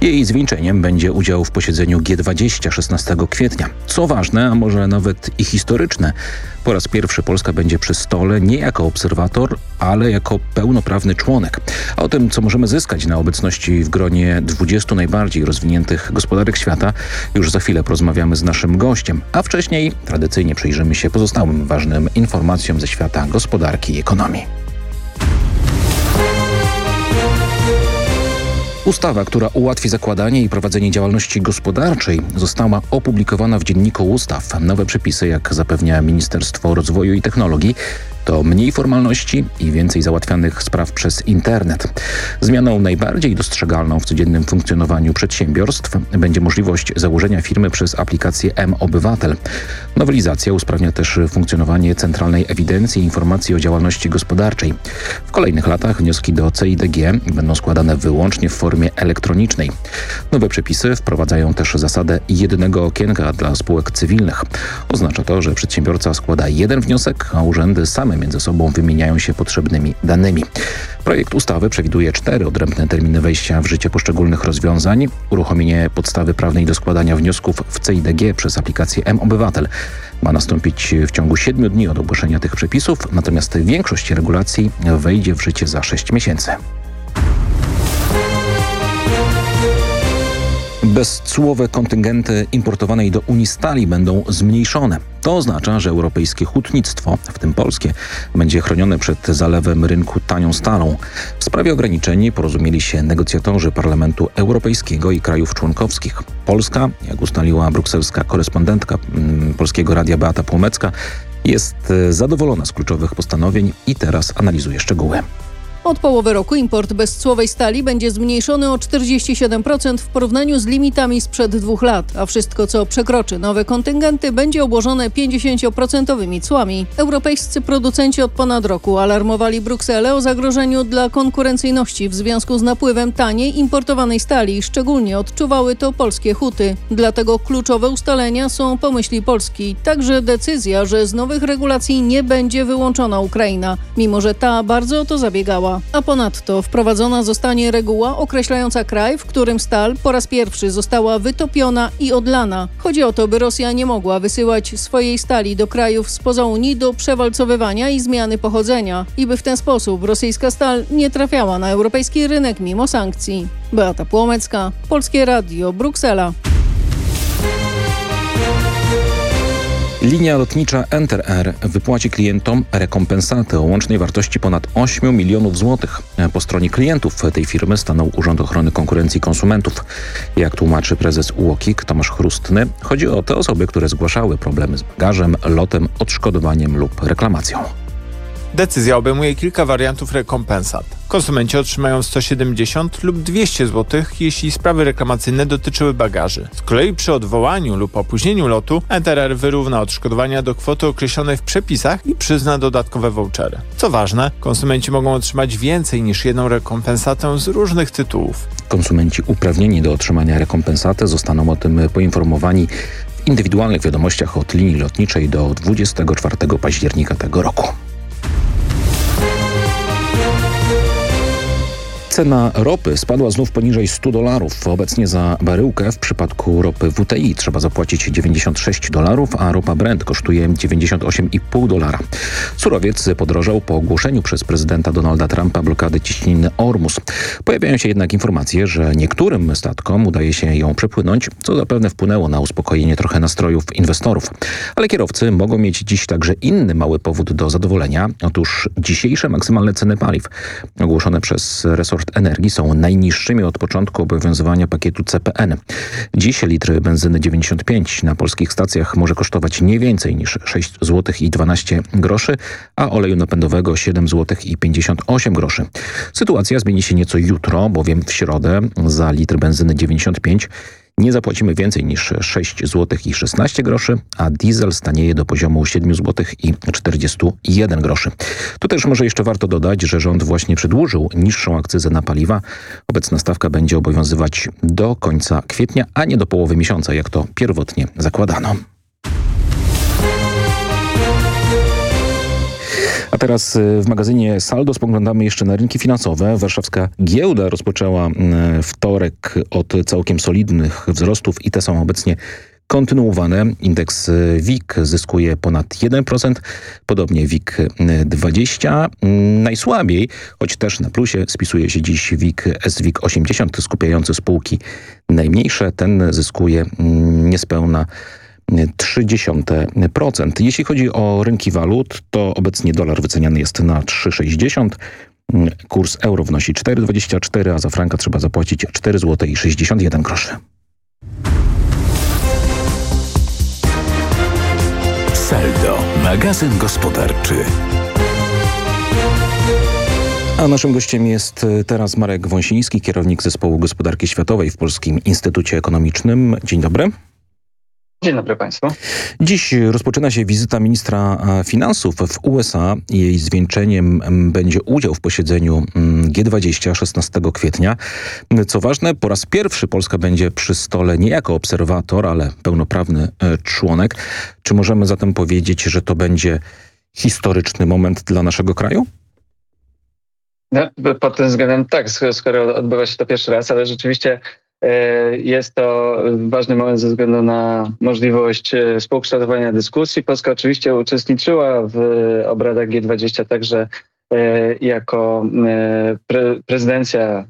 Jej zwieńczeniem będzie udział w posiedzeniu G20 16 kwietnia. Co ważne, a może nawet i historyczne, po raz pierwszy Polska będzie przy stole nie jako obserwator, ale jako pełnoprawny członek. A o tym, co możemy zyskać na obecności w gronie 20 najbardziej rozwiniętych gospodarek świata, już za chwilę porozmawiamy z naszym gościem. A wcześniej tradycyjnie przyjrzymy się pozostałym ważnym informacjom ze świata gospodarki i ekonomii. Ustawa, która ułatwi zakładanie i prowadzenie działalności gospodarczej została opublikowana w Dzienniku Ustaw. Nowe przepisy, jak zapewnia Ministerstwo Rozwoju i Technologii, to mniej formalności i więcej załatwianych spraw przez internet. Zmianą najbardziej dostrzegalną w codziennym funkcjonowaniu przedsiębiorstw będzie możliwość założenia firmy przez aplikację M-Obywatel. Nowelizacja usprawnia też funkcjonowanie Centralnej Ewidencji Informacji o Działalności Gospodarczej. W kolejnych latach wnioski do CIDG będą składane wyłącznie w formie elektronicznej. Nowe przepisy wprowadzają też zasadę jednego okienka dla spółek cywilnych. Oznacza to, że przedsiębiorca składa jeden wniosek, a urzędy same między sobą wymieniają się potrzebnymi danymi. Projekt ustawy przewiduje cztery odrębne terminy wejścia w życie poszczególnych rozwiązań. Uruchomienie podstawy prawnej do składania wniosków w CIDG przez aplikację M-Obywatel ma nastąpić w ciągu siedmiu dni od ogłoszenia tych przepisów, natomiast większość regulacji wejdzie w życie za sześć miesięcy. Bezcłowe kontyngenty importowanej do Unii stali będą zmniejszone. To oznacza, że europejskie hutnictwo, w tym polskie, będzie chronione przed zalewem rynku tanią stalą. W sprawie ograniczeń porozumieli się negocjatorzy Parlamentu Europejskiego i krajów członkowskich. Polska, jak ustaliła brukselska korespondentka mm, Polskiego Radia Beata Płomecka, jest zadowolona z kluczowych postanowień i teraz analizuje szczegóły. Od połowy roku import bezcłowej stali będzie zmniejszony o 47% w porównaniu z limitami sprzed dwóch lat, a wszystko co przekroczy nowe kontyngenty będzie obłożone 50% cłami. Europejscy producenci od ponad roku alarmowali Brukselę o zagrożeniu dla konkurencyjności w związku z napływem taniej importowanej stali. Szczególnie odczuwały to polskie huty. Dlatego kluczowe ustalenia są pomyśli Polski. Także decyzja, że z nowych regulacji nie będzie wyłączona Ukraina, mimo że ta bardzo o to zabiegała. A ponadto wprowadzona zostanie reguła określająca kraj, w którym stal po raz pierwszy została wytopiona i odlana. Chodzi o to, by Rosja nie mogła wysyłać swojej stali do krajów spoza Unii do przewalcowywania i zmiany pochodzenia i by w ten sposób rosyjska stal nie trafiała na europejski rynek mimo sankcji. Beata Płomecka, Polskie Radio, Bruksela. Linia lotnicza Enter Air wypłaci klientom rekompensatę o łącznej wartości ponad 8 milionów złotych. Po stronie klientów tej firmy stanął Urząd Ochrony Konkurencji Konsumentów. Jak tłumaczy prezes UOKiK Tomasz Chrustny, chodzi o te osoby, które zgłaszały problemy z bagażem, lotem, odszkodowaniem lub reklamacją. Decyzja obejmuje kilka wariantów rekompensat. Konsumenci otrzymają 170 lub 200 zł, jeśli sprawy reklamacyjne dotyczyły bagaży. Z kolei przy odwołaniu lub opóźnieniu lotu NTRR wyrówna odszkodowania do kwoty określonej w przepisach i przyzna dodatkowe vouchery. Co ważne, konsumenci mogą otrzymać więcej niż jedną rekompensatę z różnych tytułów. Konsumenci uprawnieni do otrzymania rekompensaty zostaną o tym poinformowani w indywidualnych wiadomościach od linii lotniczej do 24 października tego roku. Cena ropy spadła znów poniżej 100 dolarów. Obecnie za baryłkę w przypadku ropy WTI trzeba zapłacić 96 dolarów, a ropa Brent kosztuje 98,5 dolara. Surowiec podrożał po ogłoszeniu przez prezydenta Donalda Trumpa blokady ciśniny Ormus. Pojawiają się jednak informacje, że niektórym statkom udaje się ją przepłynąć, co zapewne wpłynęło na uspokojenie trochę nastrojów inwestorów. Ale kierowcy mogą mieć dziś także inny mały powód do zadowolenia. Otóż dzisiejsze maksymalne ceny paliw ogłoszone przez resort Energii są najniższymi od początku obowiązywania pakietu CPN. Dziś litr benzyny 95 na polskich stacjach może kosztować nie więcej niż 6 zł i 12 groszy, a oleju napędowego 7 zł i 58 groszy. Sytuacja zmieni się nieco jutro, bowiem w środę za litr benzyny 95 nie zapłacimy więcej niż 6 zł i 16 groszy, a diesel stanieje do poziomu 7 zł i 41 groszy. Tu też może jeszcze warto dodać, że rząd właśnie przedłużył niższą akcyzę na paliwa. Obecna stawka będzie obowiązywać do końca kwietnia, a nie do połowy miesiąca, jak to pierwotnie zakładano. A teraz y, w magazynie Saldo spoglądamy jeszcze na rynki finansowe. Warszawska giełda rozpoczęła y, wtorek od całkiem solidnych wzrostów i te są obecnie kontynuowane. Indeks y, WIG zyskuje ponad 1%, podobnie WIG 20. Najsłabiej, choć też na plusie, spisuje się dziś WIG SWIG 80, skupiający spółki najmniejsze. Ten zyskuje niespełna 0,3%. Jeśli chodzi o rynki walut, to obecnie dolar wyceniany jest na 3,60 Kurs euro wnosi 4,24, a za franka trzeba zapłacić 4 zł i 61 groszy. Saldo, magazyn gospodarczy. A naszym gościem jest teraz Marek Wąsiński, kierownik Zespołu Gospodarki Światowej w Polskim Instytucie Ekonomicznym. Dzień dobry. Dzień dobry Państwu. Dziś rozpoczyna się wizyta ministra finansów w USA. Jej zwieńczeniem będzie udział w posiedzeniu G20 16 kwietnia. Co ważne, po raz pierwszy Polska będzie przy stole nie jako obserwator, ale pełnoprawny e, członek. Czy możemy zatem powiedzieć, że to będzie historyczny moment dla naszego kraju? No, pod tym względem tak, skoro odbywa się to pierwszy raz, ale rzeczywiście E, jest to ważny moment ze względu na możliwość e, współkształtowania dyskusji. Polska oczywiście uczestniczyła w obradach G20 także e, jako pre prezydencja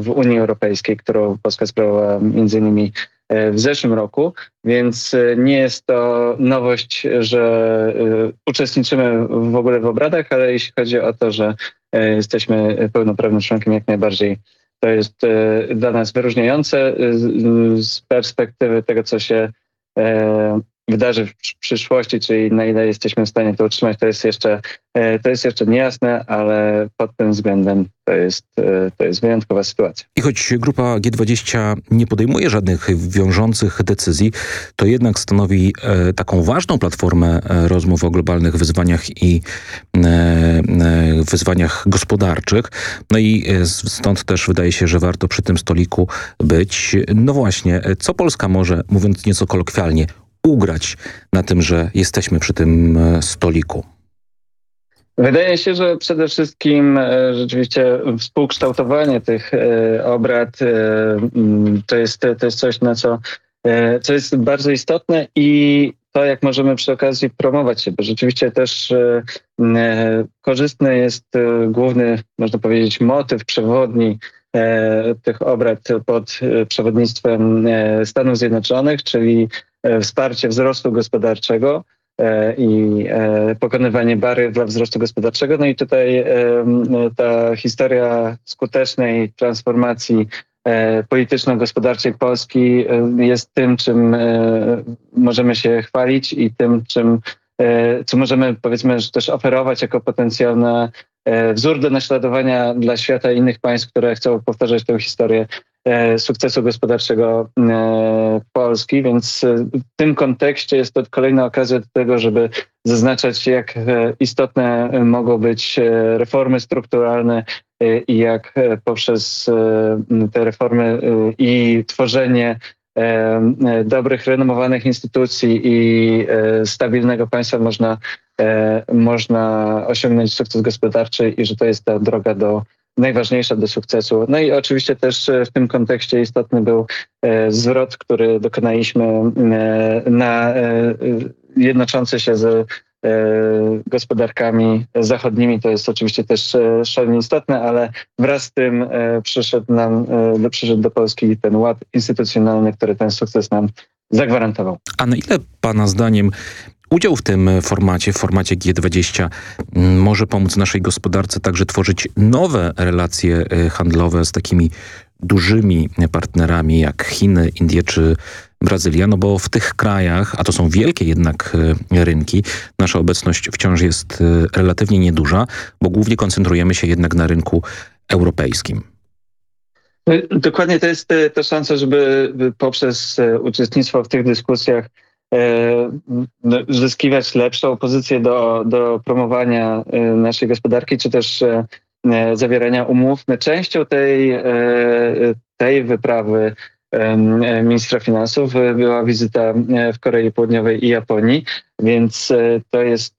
w Unii Europejskiej, którą Polska sprawowała między innymi w zeszłym roku, więc nie jest to nowość, że uczestniczymy w ogóle w obradach, ale jeśli chodzi o to, że jesteśmy pełnoprawnym członkiem jak najbardziej to jest e, dla nas wyróżniające e, z perspektywy tego, co się e, wydarzy w przyszłości, czyli na ile jesteśmy w stanie to utrzymać, to jest jeszcze, e, to jest jeszcze niejasne, ale pod tym względem to jest, e, to jest wyjątkowa sytuacja. I choć grupa G20 nie podejmuje żadnych wiążących decyzji, to jednak stanowi e, taką ważną platformę rozmów o globalnych wyzwaniach i wyzwaniach gospodarczych. No i stąd też wydaje się, że warto przy tym stoliku być. No właśnie, co Polska może, mówiąc nieco kolokwialnie, ugrać na tym, że jesteśmy przy tym e, stoliku? Wydaje się, że przede wszystkim e, rzeczywiście współkształtowanie tych e, obrad to jest, to jest coś, na co, co jest bardzo istotne i to, jak możemy przy okazji promować się, bo rzeczywiście też korzystny jest główny, można powiedzieć, motyw przewodni tych obrad pod przewodnictwem Stanów Zjednoczonych, czyli wsparcie wzrostu gospodarczego e, i e, pokonywanie barier dla wzrostu gospodarczego. No i tutaj ta historia skutecznej transformacji polityczno-gospodarczej Polski jest tym, czym możemy się chwalić i tym, czym co możemy powiedzmy też oferować jako potencjalny wzór do naśladowania dla świata i innych państw, które chcą powtarzać tę historię E, sukcesu gospodarczego e, Polski, więc e, w tym kontekście jest to kolejna okazja do tego, żeby zaznaczać, jak istotne mogą być reformy strukturalne i jak poprzez te reformy i tworzenie dobrych, renomowanych instytucji i stabilnego państwa można, można osiągnąć sukces gospodarczy i że to jest ta droga do najważniejsza do sukcesu. No i oczywiście też w tym kontekście istotny był zwrot, który dokonaliśmy na jednoczący się z gospodarkami zachodnimi. To jest oczywiście też szalenie istotne, ale wraz z tym przyszedł nam, przyszedł do Polski ten ład instytucjonalny, który ten sukces nam zagwarantował. A na ile Pana zdaniem Udział w tym formacie, w formacie G20 może pomóc naszej gospodarce także tworzyć nowe relacje handlowe z takimi dużymi partnerami jak Chiny, Indie czy Brazylia, no bo w tych krajach, a to są wielkie jednak rynki, nasza obecność wciąż jest relatywnie nieduża, bo głównie koncentrujemy się jednak na rynku europejskim. Dokładnie to jest ta szansa, żeby poprzez uczestnictwo w tych dyskusjach zyskiwać lepszą pozycję do, do promowania naszej gospodarki, czy też zawierania umów. Częścią tej, tej wyprawy ministra finansów była wizyta w Korei Południowej i Japonii, więc to jest,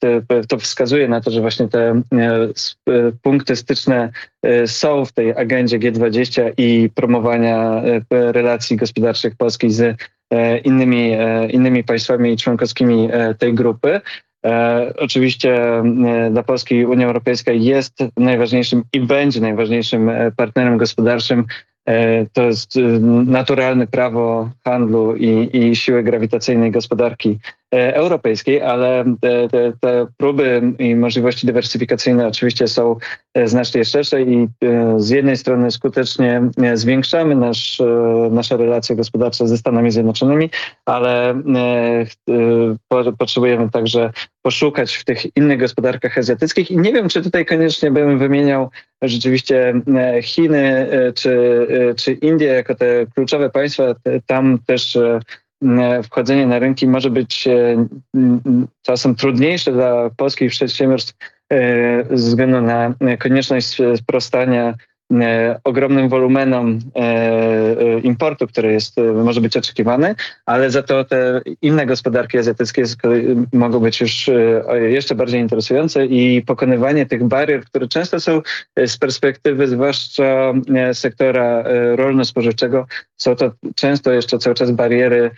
to wskazuje na to, że właśnie te punkty styczne są w tej agendzie G20 i promowania relacji gospodarczych Polski z innymi, innymi państwami członkowskimi tej grupy. E, oczywiście dla Polski Unia Europejska jest najważniejszym i będzie najważniejszym partnerem gospodarczym to jest naturalne prawo handlu i, i siły grawitacyjnej gospodarki europejskiej, ale te, te, te, próby i możliwości dywersyfikacyjne oczywiście są znacznie szersze i z jednej strony skutecznie zwiększamy nasz, nasze relacje gospodarcze ze Stanami Zjednoczonymi, ale potrzebujemy także poszukać w tych innych gospodarkach azjatyckich i nie wiem, czy tutaj koniecznie bym wymieniał rzeczywiście Chiny czy, czy Indie jako te kluczowe państwa. Tam też wchodzenie na rynki może być czasem trudniejsze dla polskich przedsiębiorstw ze względu na konieczność sprostania ogromnym wolumenom importu, który jest, może być oczekiwany, ale za to te inne gospodarki azjatyckie mogą być już jeszcze bardziej interesujące i pokonywanie tych barier, które często są z perspektywy zwłaszcza sektora rolno-spożywczego, są to często jeszcze cały czas bariery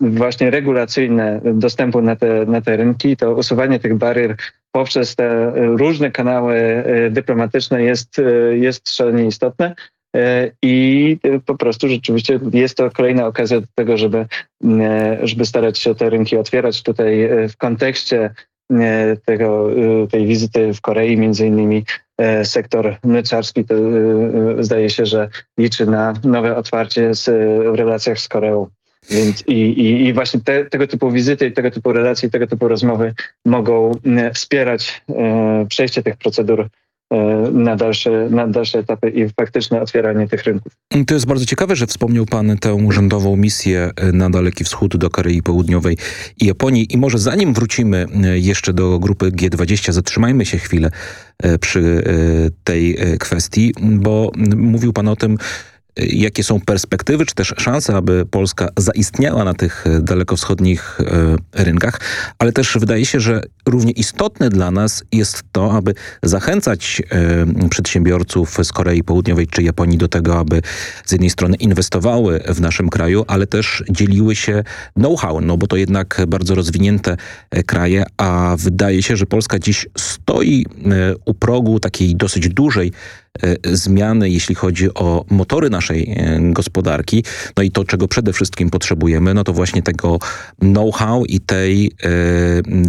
właśnie regulacyjne dostępu na te, na te rynki, to usuwanie tych barier poprzez te różne kanały dyplomatyczne jest, jest szalenie istotne. I po prostu rzeczywiście jest to kolejna okazja do tego, żeby, żeby starać się te rynki otwierać. Tutaj w kontekście tego, tej wizyty w Korei między innymi sektor mleczarski to zdaje się, że liczy na nowe otwarcie z, w relacjach z Koreą. Więc i, i, i właśnie te, tego typu wizyty, tego typu relacje, tego typu rozmowy mogą wspierać e, przejście tych procedur e, na dalsze, na dalsze etapy i faktyczne otwieranie tych rynków. To jest bardzo ciekawe, że wspomniał pan tę urzędową misję na Daleki Wschód, do Korei Południowej i Japonii. I może zanim wrócimy jeszcze do grupy G20, zatrzymajmy się chwilę przy tej kwestii, bo mówił pan o tym, jakie są perspektywy, czy też szanse, aby Polska zaistniała na tych dalekowschodnich rynkach, ale też wydaje się, że równie istotne dla nas jest to, aby zachęcać przedsiębiorców z Korei Południowej czy Japonii do tego, aby z jednej strony inwestowały w naszym kraju, ale też dzieliły się know-how, no bo to jednak bardzo rozwinięte kraje, a wydaje się, że Polska dziś stoi u progu takiej dosyć dużej zmiany, jeśli chodzi o motory naszej gospodarki. No i to, czego przede wszystkim potrzebujemy, no to właśnie tego know-how i tej e,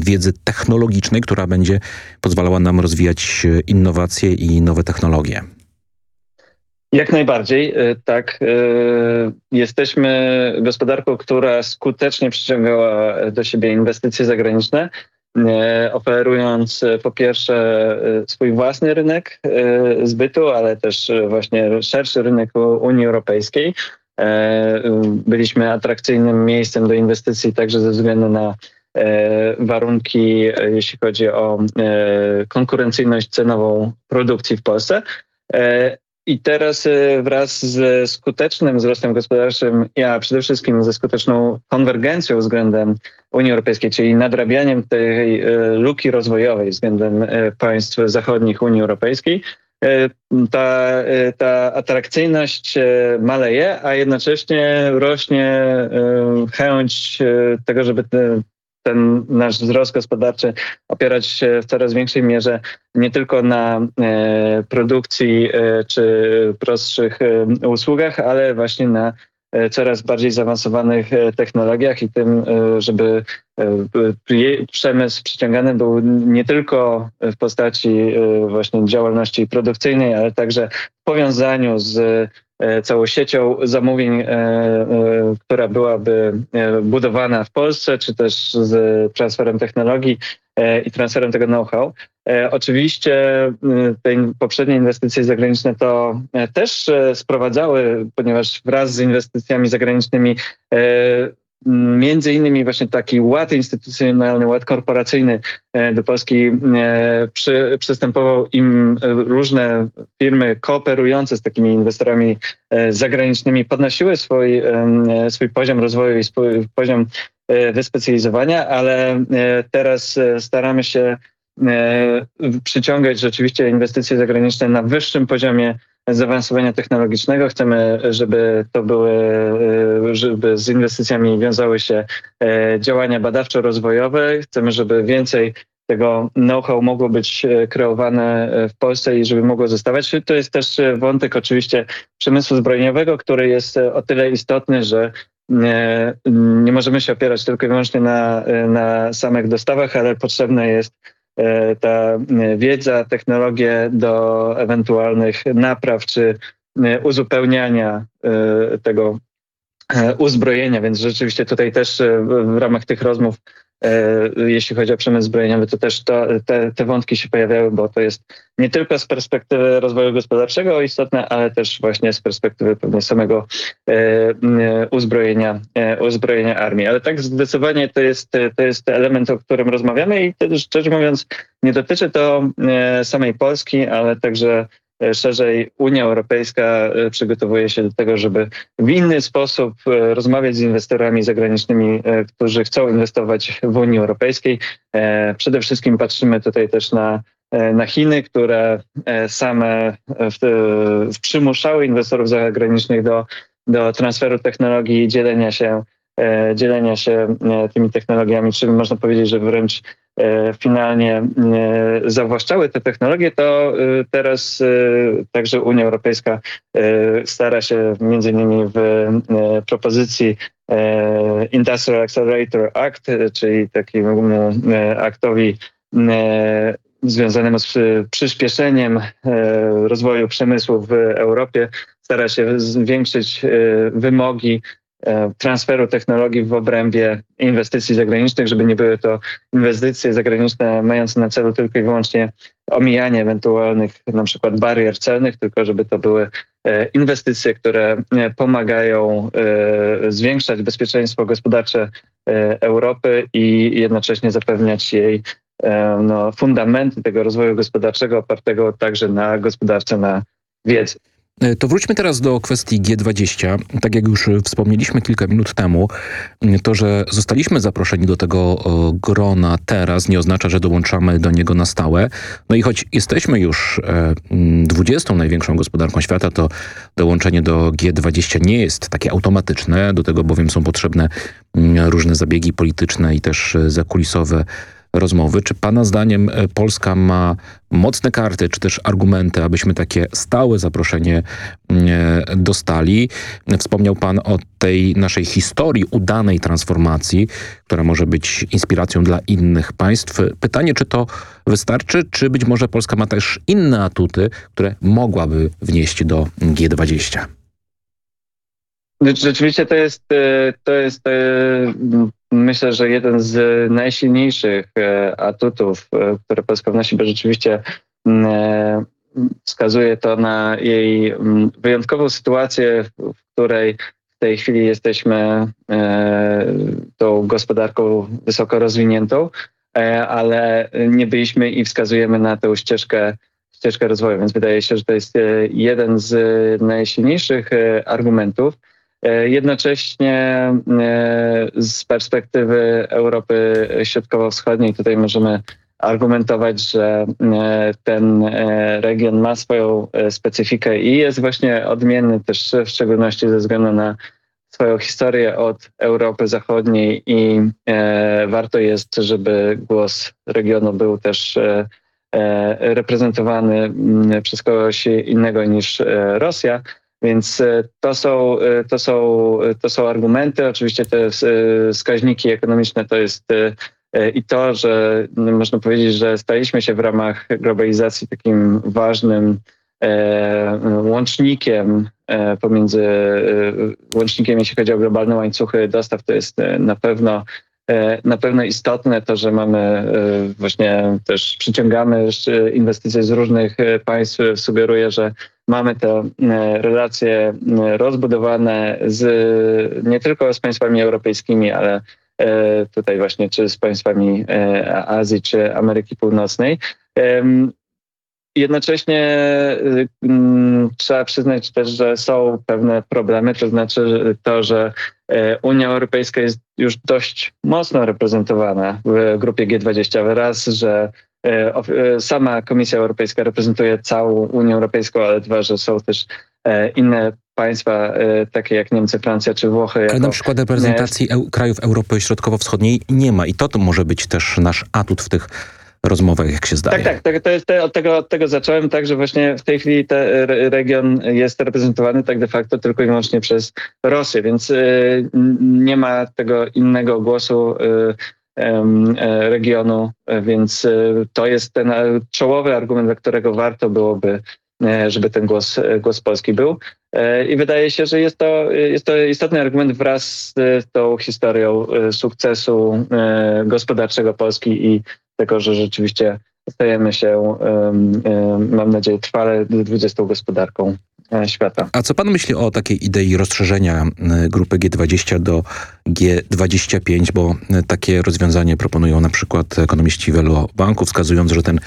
wiedzy technologicznej, która będzie pozwalała nam rozwijać innowacje i nowe technologie. Jak najbardziej, tak. Jesteśmy gospodarką, która skutecznie przyciągała do siebie inwestycje zagraniczne oferując po pierwsze swój własny rynek zbytu, ale też właśnie szerszy rynek Unii Europejskiej. Byliśmy atrakcyjnym miejscem do inwestycji także ze względu na warunki, jeśli chodzi o konkurencyjność cenową produkcji w Polsce. I teraz wraz ze skutecznym wzrostem gospodarczym, a przede wszystkim ze skuteczną konwergencją względem Unii Europejskiej, czyli nadrabianiem tej luki rozwojowej względem państw zachodnich Unii Europejskiej, ta, ta atrakcyjność maleje, a jednocześnie rośnie chęć tego, żeby ten nasz wzrost gospodarczy opierać się w coraz większej mierze nie tylko na e, produkcji e, czy prostszych e, usługach, ale właśnie na coraz bardziej zaawansowanych technologiach i tym, żeby przemysł przyciągany był nie tylko w postaci właśnie działalności produkcyjnej, ale także w powiązaniu z całą siecią zamówień, e, e, która byłaby budowana w Polsce, czy też z transferem technologii i transferem tego know-how. Oczywiście te poprzednie inwestycje zagraniczne to też sprowadzały, ponieważ wraz z inwestycjami zagranicznymi między innymi właśnie taki ład instytucjonalny, ład korporacyjny e, do Polski e, przy, przystępował im różne firmy kooperujące z takimi inwestorami e, zagranicznymi, podnosiły swój, swój poziom rozwoju i swój poziom wyspecjalizowania, ale teraz staramy się przyciągać rzeczywiście inwestycje zagraniczne na wyższym poziomie zaawansowania technologicznego. Chcemy, żeby to były, e, żeby z inwestycjami wiązały się e, działania badawczo-rozwojowe. Chcemy, żeby więcej tego know-how mogło być e, kreowane w Polsce i żeby mogło zostawać. To jest też wątek oczywiście przemysłu zbrojeniowego, który jest o tyle istotny, że nie, nie możemy się opierać tylko i wyłącznie na, na samych dostawach, ale potrzebne jest ta e, wiedza, technologie do ewentualnych napraw czy e, uzupełniania tego uzbrojenia, więc rzeczywiście tutaj też w ramach tych rozmów E, jeśli chodzi o przemysł zbrojeniowy, to też to, te, te wątki się pojawiały, bo to jest nie tylko z perspektywy rozwoju gospodarczego istotne, ale też właśnie z perspektywy pewnie samego e, uzbrojenia, e, uzbrojenia armii. Ale tak zdecydowanie to jest, to jest element, o którym rozmawiamy i też szczerze mówiąc nie dotyczy to samej Polski, ale także E, szerzej Unia Europejska e, przygotowuje się do tego, żeby w inny sposób e, rozmawiać z inwestorami zagranicznymi, którzy chcą inwestować w Unii Europejskiej. Przede wszystkim patrzymy tutaj też na na Chiny, które same przymuszały inwestorów zagranicznych do, do transferu technologii i dzielenia się, dzielenia się tymi technologiami, czy można powiedzieć, że wręcz E, finalnie e, zawłaszczały te technologie, to e, teraz także Unia Europejska stara się między innymi w propozycji Industrial Accelerator Act, czyli takiemu aktowi związanemu z przyspieszeniem rozwoju przemysłu w Europie, stara się zwiększyć wymogi E, transferu technologii w obrębie inwestycji zagranicznych, żeby nie były to inwestycje zagraniczne mające na celu tylko i wyłącznie omijanie ewentualnych na przykład barier celnych, tylko żeby to były e, inwestycje, które e, pomagają zwiększać bezpieczeństwo gospodarcze Europy i jednocześnie zapewniać jej no, fundamenty tego rozwoju gospodarczego opartego także na gospodarce na wiedzy. E, to wróćmy teraz do kwestii G20. Tak jak już wspomnieliśmy kilka minut temu, to, że zostaliśmy zaproszeni do tego grona teraz nie oznacza, że dołączamy do niego na stałe. No i choć jesteśmy już 20 e, największą gospodarką świata, to dołączenie do G20 nie jest takie automatyczne. Do tego bowiem są potrzebne różne zabiegi polityczne i też zakulisowe rozmowy. Czy Pana zdaniem e, Polska ma mocne karty, czy też argumenty, abyśmy takie stałe zaproszenie mm, e, dostali? Wspomniał Pan o tej naszej historii udanej transformacji, która może być inspiracją dla innych państw. Pytanie, czy to wystarczy, czy być może Polska ma też inne atuty, które mogłaby wnieść do G20? Rzeczywiście to jest, e, to jest myślę, że jeden z najsilniejszych e, atutów, e, które Polska wnosi, bo rzeczywiście mm, e, wskazuje to na jej mm, wyjątkową sytuację, w której w tej chwili jesteśmy tą gospodarką wysoko rozwiniętą, ale nie byliśmy i wskazujemy na tę ścieżkę ścieżkę rozwoju, więc wydaje się, że to jest jeden z najsilniejszych argumentów. Jednocześnie z perspektywy Europy Środkowo-Wschodniej tutaj możemy argumentować, że ten region ma swoją specyfikę i jest właśnie odmienny też w szczególności ze względu na swoją historię od Europy Zachodniej i e, warto jest, żeby głos regionu był też e, e, reprezentowany m, przez kogoś innego niż e, Rosja. Więc e, to są, e, to, są, to są argumenty. Oczywiście te wskaźniki ekonomiczne to jest i to, że można powiedzieć, że staliśmy się w ramach globalizacji takim ważnym łącznikiem E, pomiędzy e, łącznikiem, jeśli chodzi o globalne łańcuchy dostaw, to jest e, na pewno na pewno istotne to, że mamy właśnie też przyciągamy inwestycje z różnych państw, sugeruje, że mamy te relacje rozbudowane z, nie tylko z państwami europejskimi, ale tutaj właśnie czy z państwami Azji czy Ameryki Północnej. Jednocześnie y, trzeba przyznać też, że są pewne problemy, to znaczy to, że e, Unia Europejska jest już dość mocno reprezentowana w grupie G20 wyraz, że e, e, sama Komisja Europejska reprezentuje całą Unię Europejską, ale dwa, że są też inne państwa, takie jak Niemcy, Francja czy Włochy. Ale jako, na przykład reprezentacji krajów Europy Środkowo-Wschodniej nie ma i to, to może być też nasz atut w tych rozmowach, jak się zdaje. Tak, tak, tak to jest te, od, tego, od tego zacząłem, tak, że właśnie w tej chwili ten region jest reprezentowany tak de facto tylko i wyłącznie przez Rosję, więc y, nie ma tego innego głosu y, regionu, więc y, to jest ten czołowy argument, dla którego warto byłoby żeby ten głos, głos polski był. I wydaje się, że jest to, jest to istotny argument wraz z tą historią sukcesu gospodarczego Polski i tego, że rzeczywiście stajemy się, mam nadzieję, trwale 20 gospodarką e, świata. A co pan myśli o takiej idei rozszerzenia grupy G20 do G25, bo takie rozwiązanie proponują na przykład ekonomiści wielu banków, wskazując, że ten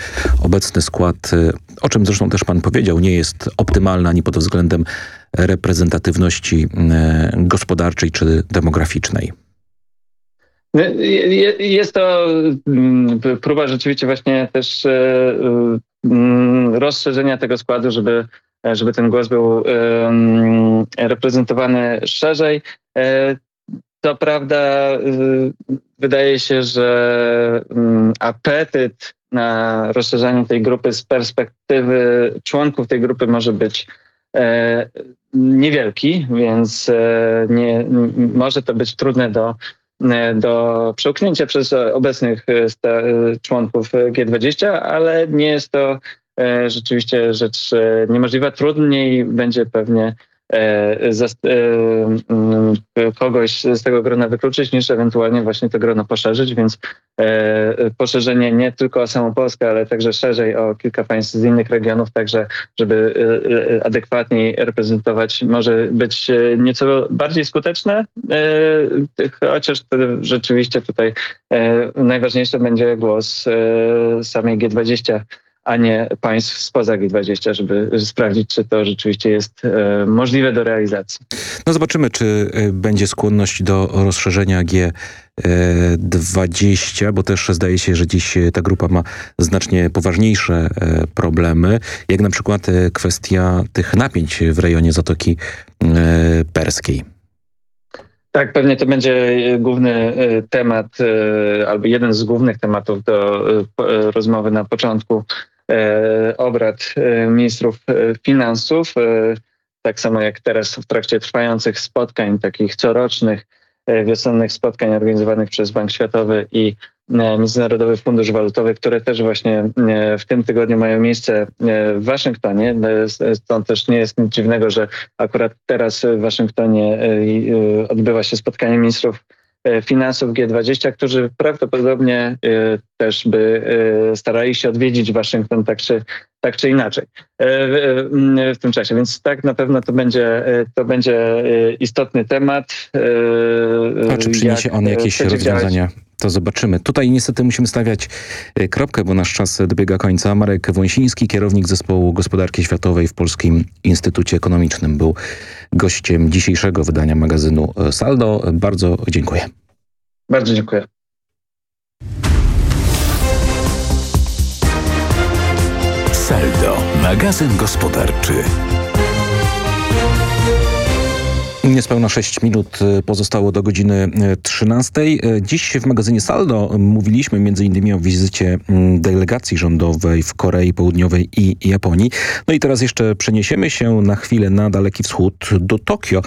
obecny skład, e, o czym zresztą też pan powiedział, nie jest optymalny ani pod względem reprezentatywności gospodarczej czy demograficznej. Jest to mm, próba rzeczywiście właśnie też e, mm, rozszerzenia tego składu, żeby, żeby ten głos był reprezentowany szerzej. E, to prawda, wydaje się, że mm, apetyt na rozszerzanie tej grupy z perspektywy członków tej grupy może być e, niewielki, więc nie, może to być trudne do E, do przełknięcia przez obecnych e, e, członków G20, ale nie jest to rzeczywiście rzecz niemożliwa. Trudniej będzie pewnie E, e, mm, kogoś z tego grona wykluczyć, niż ewentualnie właśnie to grono poszerzyć, więc e, poszerzenie nie tylko o samą Polskę, ale także szerzej o kilka państw z innych regionów, także żeby adekwatniej reprezentować może być nieco bardziej skuteczne, chociaż rzeczywiście tutaj najważniejszy będzie głos samej G20 a nie państw spoza G20, żeby sprawdzić, czy to rzeczywiście jest e, możliwe do realizacji. No zobaczymy, czy e, będzie skłonność do rozszerzenia G20, bo też zdaje się, że dziś ta grupa ma znacznie poważniejsze e, problemy, jak na przykład kwestia tych napięć w rejonie Zatoki Perskiej. Tak, pewnie to będzie główny temat, albo jeden z głównych tematów do rozmowy na początku E, obrad e, ministrów e, finansów, tak samo jak teraz w trakcie trwających spotkań, takich corocznych, wiosennych spotkań organizowanych przez Bank Światowy i Międzynarodowy Fundusz Walutowy, które też właśnie w tym tygodniu mają miejsce w Waszyngtonie. Stąd też nie jest nic dziwnego, że akurat teraz w Waszyngtonie odbywa się spotkanie ministrów E, finansów G20, którzy prawdopodobnie e, też by e, starali się odwiedzić Waszyngton tak czy, tak czy inaczej w tym czasie. Więc tak na pewno to będzie, to będzie istotny temat. A czy przyniesie on jakieś rozwiązania to zobaczymy. Tutaj niestety musimy stawiać e, kropkę, bo nasz czas dobiega końca. Marek Wąsiński, kierownik Zespołu Gospodarki Światowej w Polskim Instytucie Ekonomicznym, był gościem dzisiejszego wydania magazynu e, Saldo. Bardzo dziękuję. Bardzo dziękuję. Saldo, magazyn gospodarczy. Niespełna 6 minut y, pozostało do godziny 13. Y, Dziś w magazynie Saldo mówiliśmy m.in. o wizycie mm, delegacji rządowej w Korei Południowej i Japonii. No i teraz jeszcze przeniesiemy się na chwilę na Daleki Wschód do Tokio,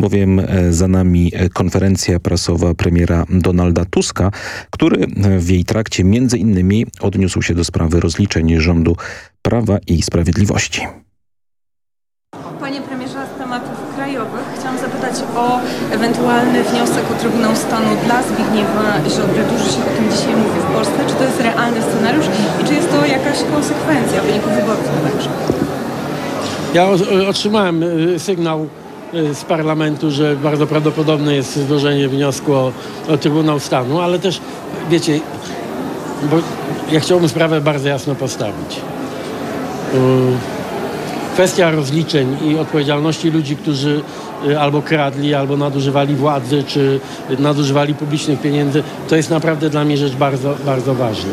bowiem e, za nami konferencja prasowa premiera Donalda Tuska, który w jej trakcie m.in. odniósł się do sprawy rozliczeń rządu Prawa i Sprawiedliwości. Panie premierze, z tematów krajowych chciałam zapytać o ewentualny wniosek o Trybunał Stanu dla Zbigniewa Ziobry. Dużo się o tym dzisiaj mówi w Polsce. Czy to jest realny scenariusz i czy jest to jakaś konsekwencja wyniku wyborów także? Ja otrzymałem y, sygnał y, z parlamentu, że bardzo prawdopodobne jest złożenie wniosku o, o Trybunał Stanu, ale też wiecie, bo ja chciałbym sprawę bardzo jasno postawić. Kwestia rozliczeń i odpowiedzialności ludzi, którzy y, albo kradli, albo nadużywali władzy, czy nadużywali publicznych pieniędzy, to jest naprawdę dla mnie rzecz bardzo, bardzo ważna.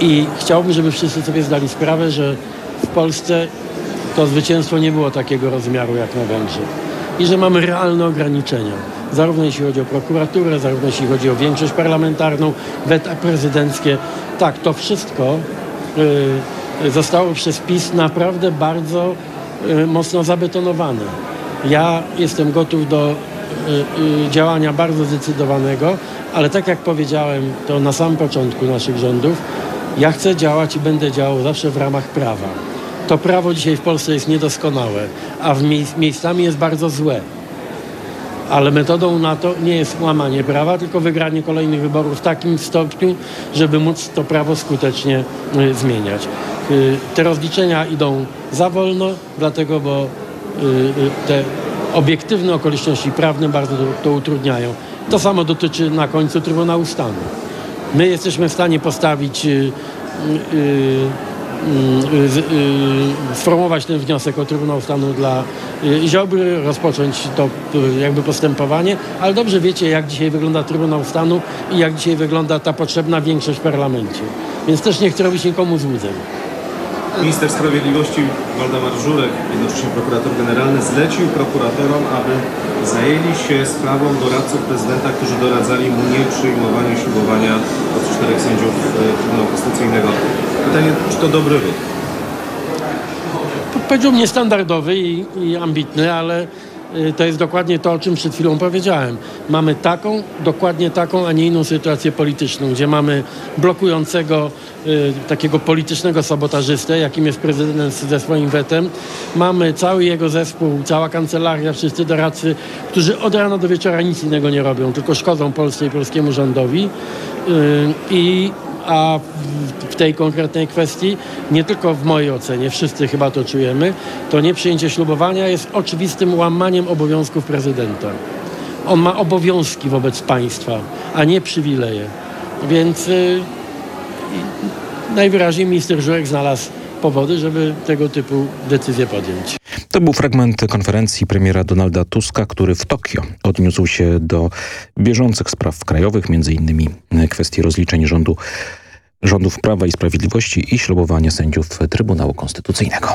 I chciałbym, żeby wszyscy sobie zdali sprawę, że w Polsce to zwycięstwo nie było takiego rozmiaru jak na Węgrzech. I że mamy realne ograniczenia. Zarówno jeśli chodzi o prokuraturę, zarówno jeśli chodzi o większość parlamentarną, weta prezydenckie. Tak, to wszystko y, zostało przez PiS naprawdę bardzo y, mocno zabetonowane. Ja jestem gotów do y, y, działania bardzo zdecydowanego, ale tak jak powiedziałem to na samym początku naszych rządów, ja chcę działać i będę działał zawsze w ramach prawa. To prawo dzisiaj w Polsce jest niedoskonałe, a w miejsc, miejscami jest bardzo złe. Ale metodą na to nie jest łamanie prawa, tylko wygranie kolejnych wyborów w takim stopniu, żeby móc to prawo skutecznie y, zmieniać. Te rozliczenia idą za wolno, dlatego, bo te obiektywne okoliczności prawne bardzo to, to utrudniają. To samo dotyczy na końcu Trybunału Stanu. My jesteśmy w stanie postawić, y, y, y, y, sformułować ten wniosek o Trybunał Stanu dla y, Ziobry, rozpocząć to y, jakby postępowanie, ale dobrze wiecie, jak dzisiaj wygląda Trybunał Stanu i jak dzisiaj wygląda ta potrzebna większość w parlamencie. Więc też nie chcę robić nikomu złudzeń. Minister Sprawiedliwości Waldemar Żurek, jednocześnie prokurator generalny, zlecił prokuratorom, aby zajęli się sprawą doradców prezydenta, którzy doradzali mu nie przyjmowanie ślubowania od czterech sędziów e, Trybunału Konstytucyjnego. Pytanie, czy to dobry ruch? Powiedziałbym niestandardowy i, i ambitny, ale to jest dokładnie to, o czym przed chwilą powiedziałem. Mamy taką, dokładnie taką, a nie inną sytuację polityczną, gdzie mamy blokującego y, takiego politycznego sabotażystę, jakim jest prezydent ze swoim wetem. Mamy cały jego zespół, cała kancelaria, wszyscy doradcy, którzy od rana do wieczora nic innego nie robią, tylko szkodzą Polsce i polskiemu rządowi. Y, I a w- tej konkretnej kwestii, nie tylko w mojej ocenie, wszyscy chyba to czujemy, to nieprzyjęcie ślubowania jest oczywistym łamaniem obowiązków prezydenta. On ma obowiązki wobec państwa, a nie przywileje. Więc y, i najwyraźniej minister Żurek znalazł powody, żeby tego typu decyzje podjąć. To był fragment konferencji premiera Donalda Tuska, który w Tokio odniósł się do bieżących spraw krajowych, m.in. kwestii rozliczeń rządu, rządów Prawa i Sprawiedliwości i ślubowania sędziów Trybunału Konstytucyjnego.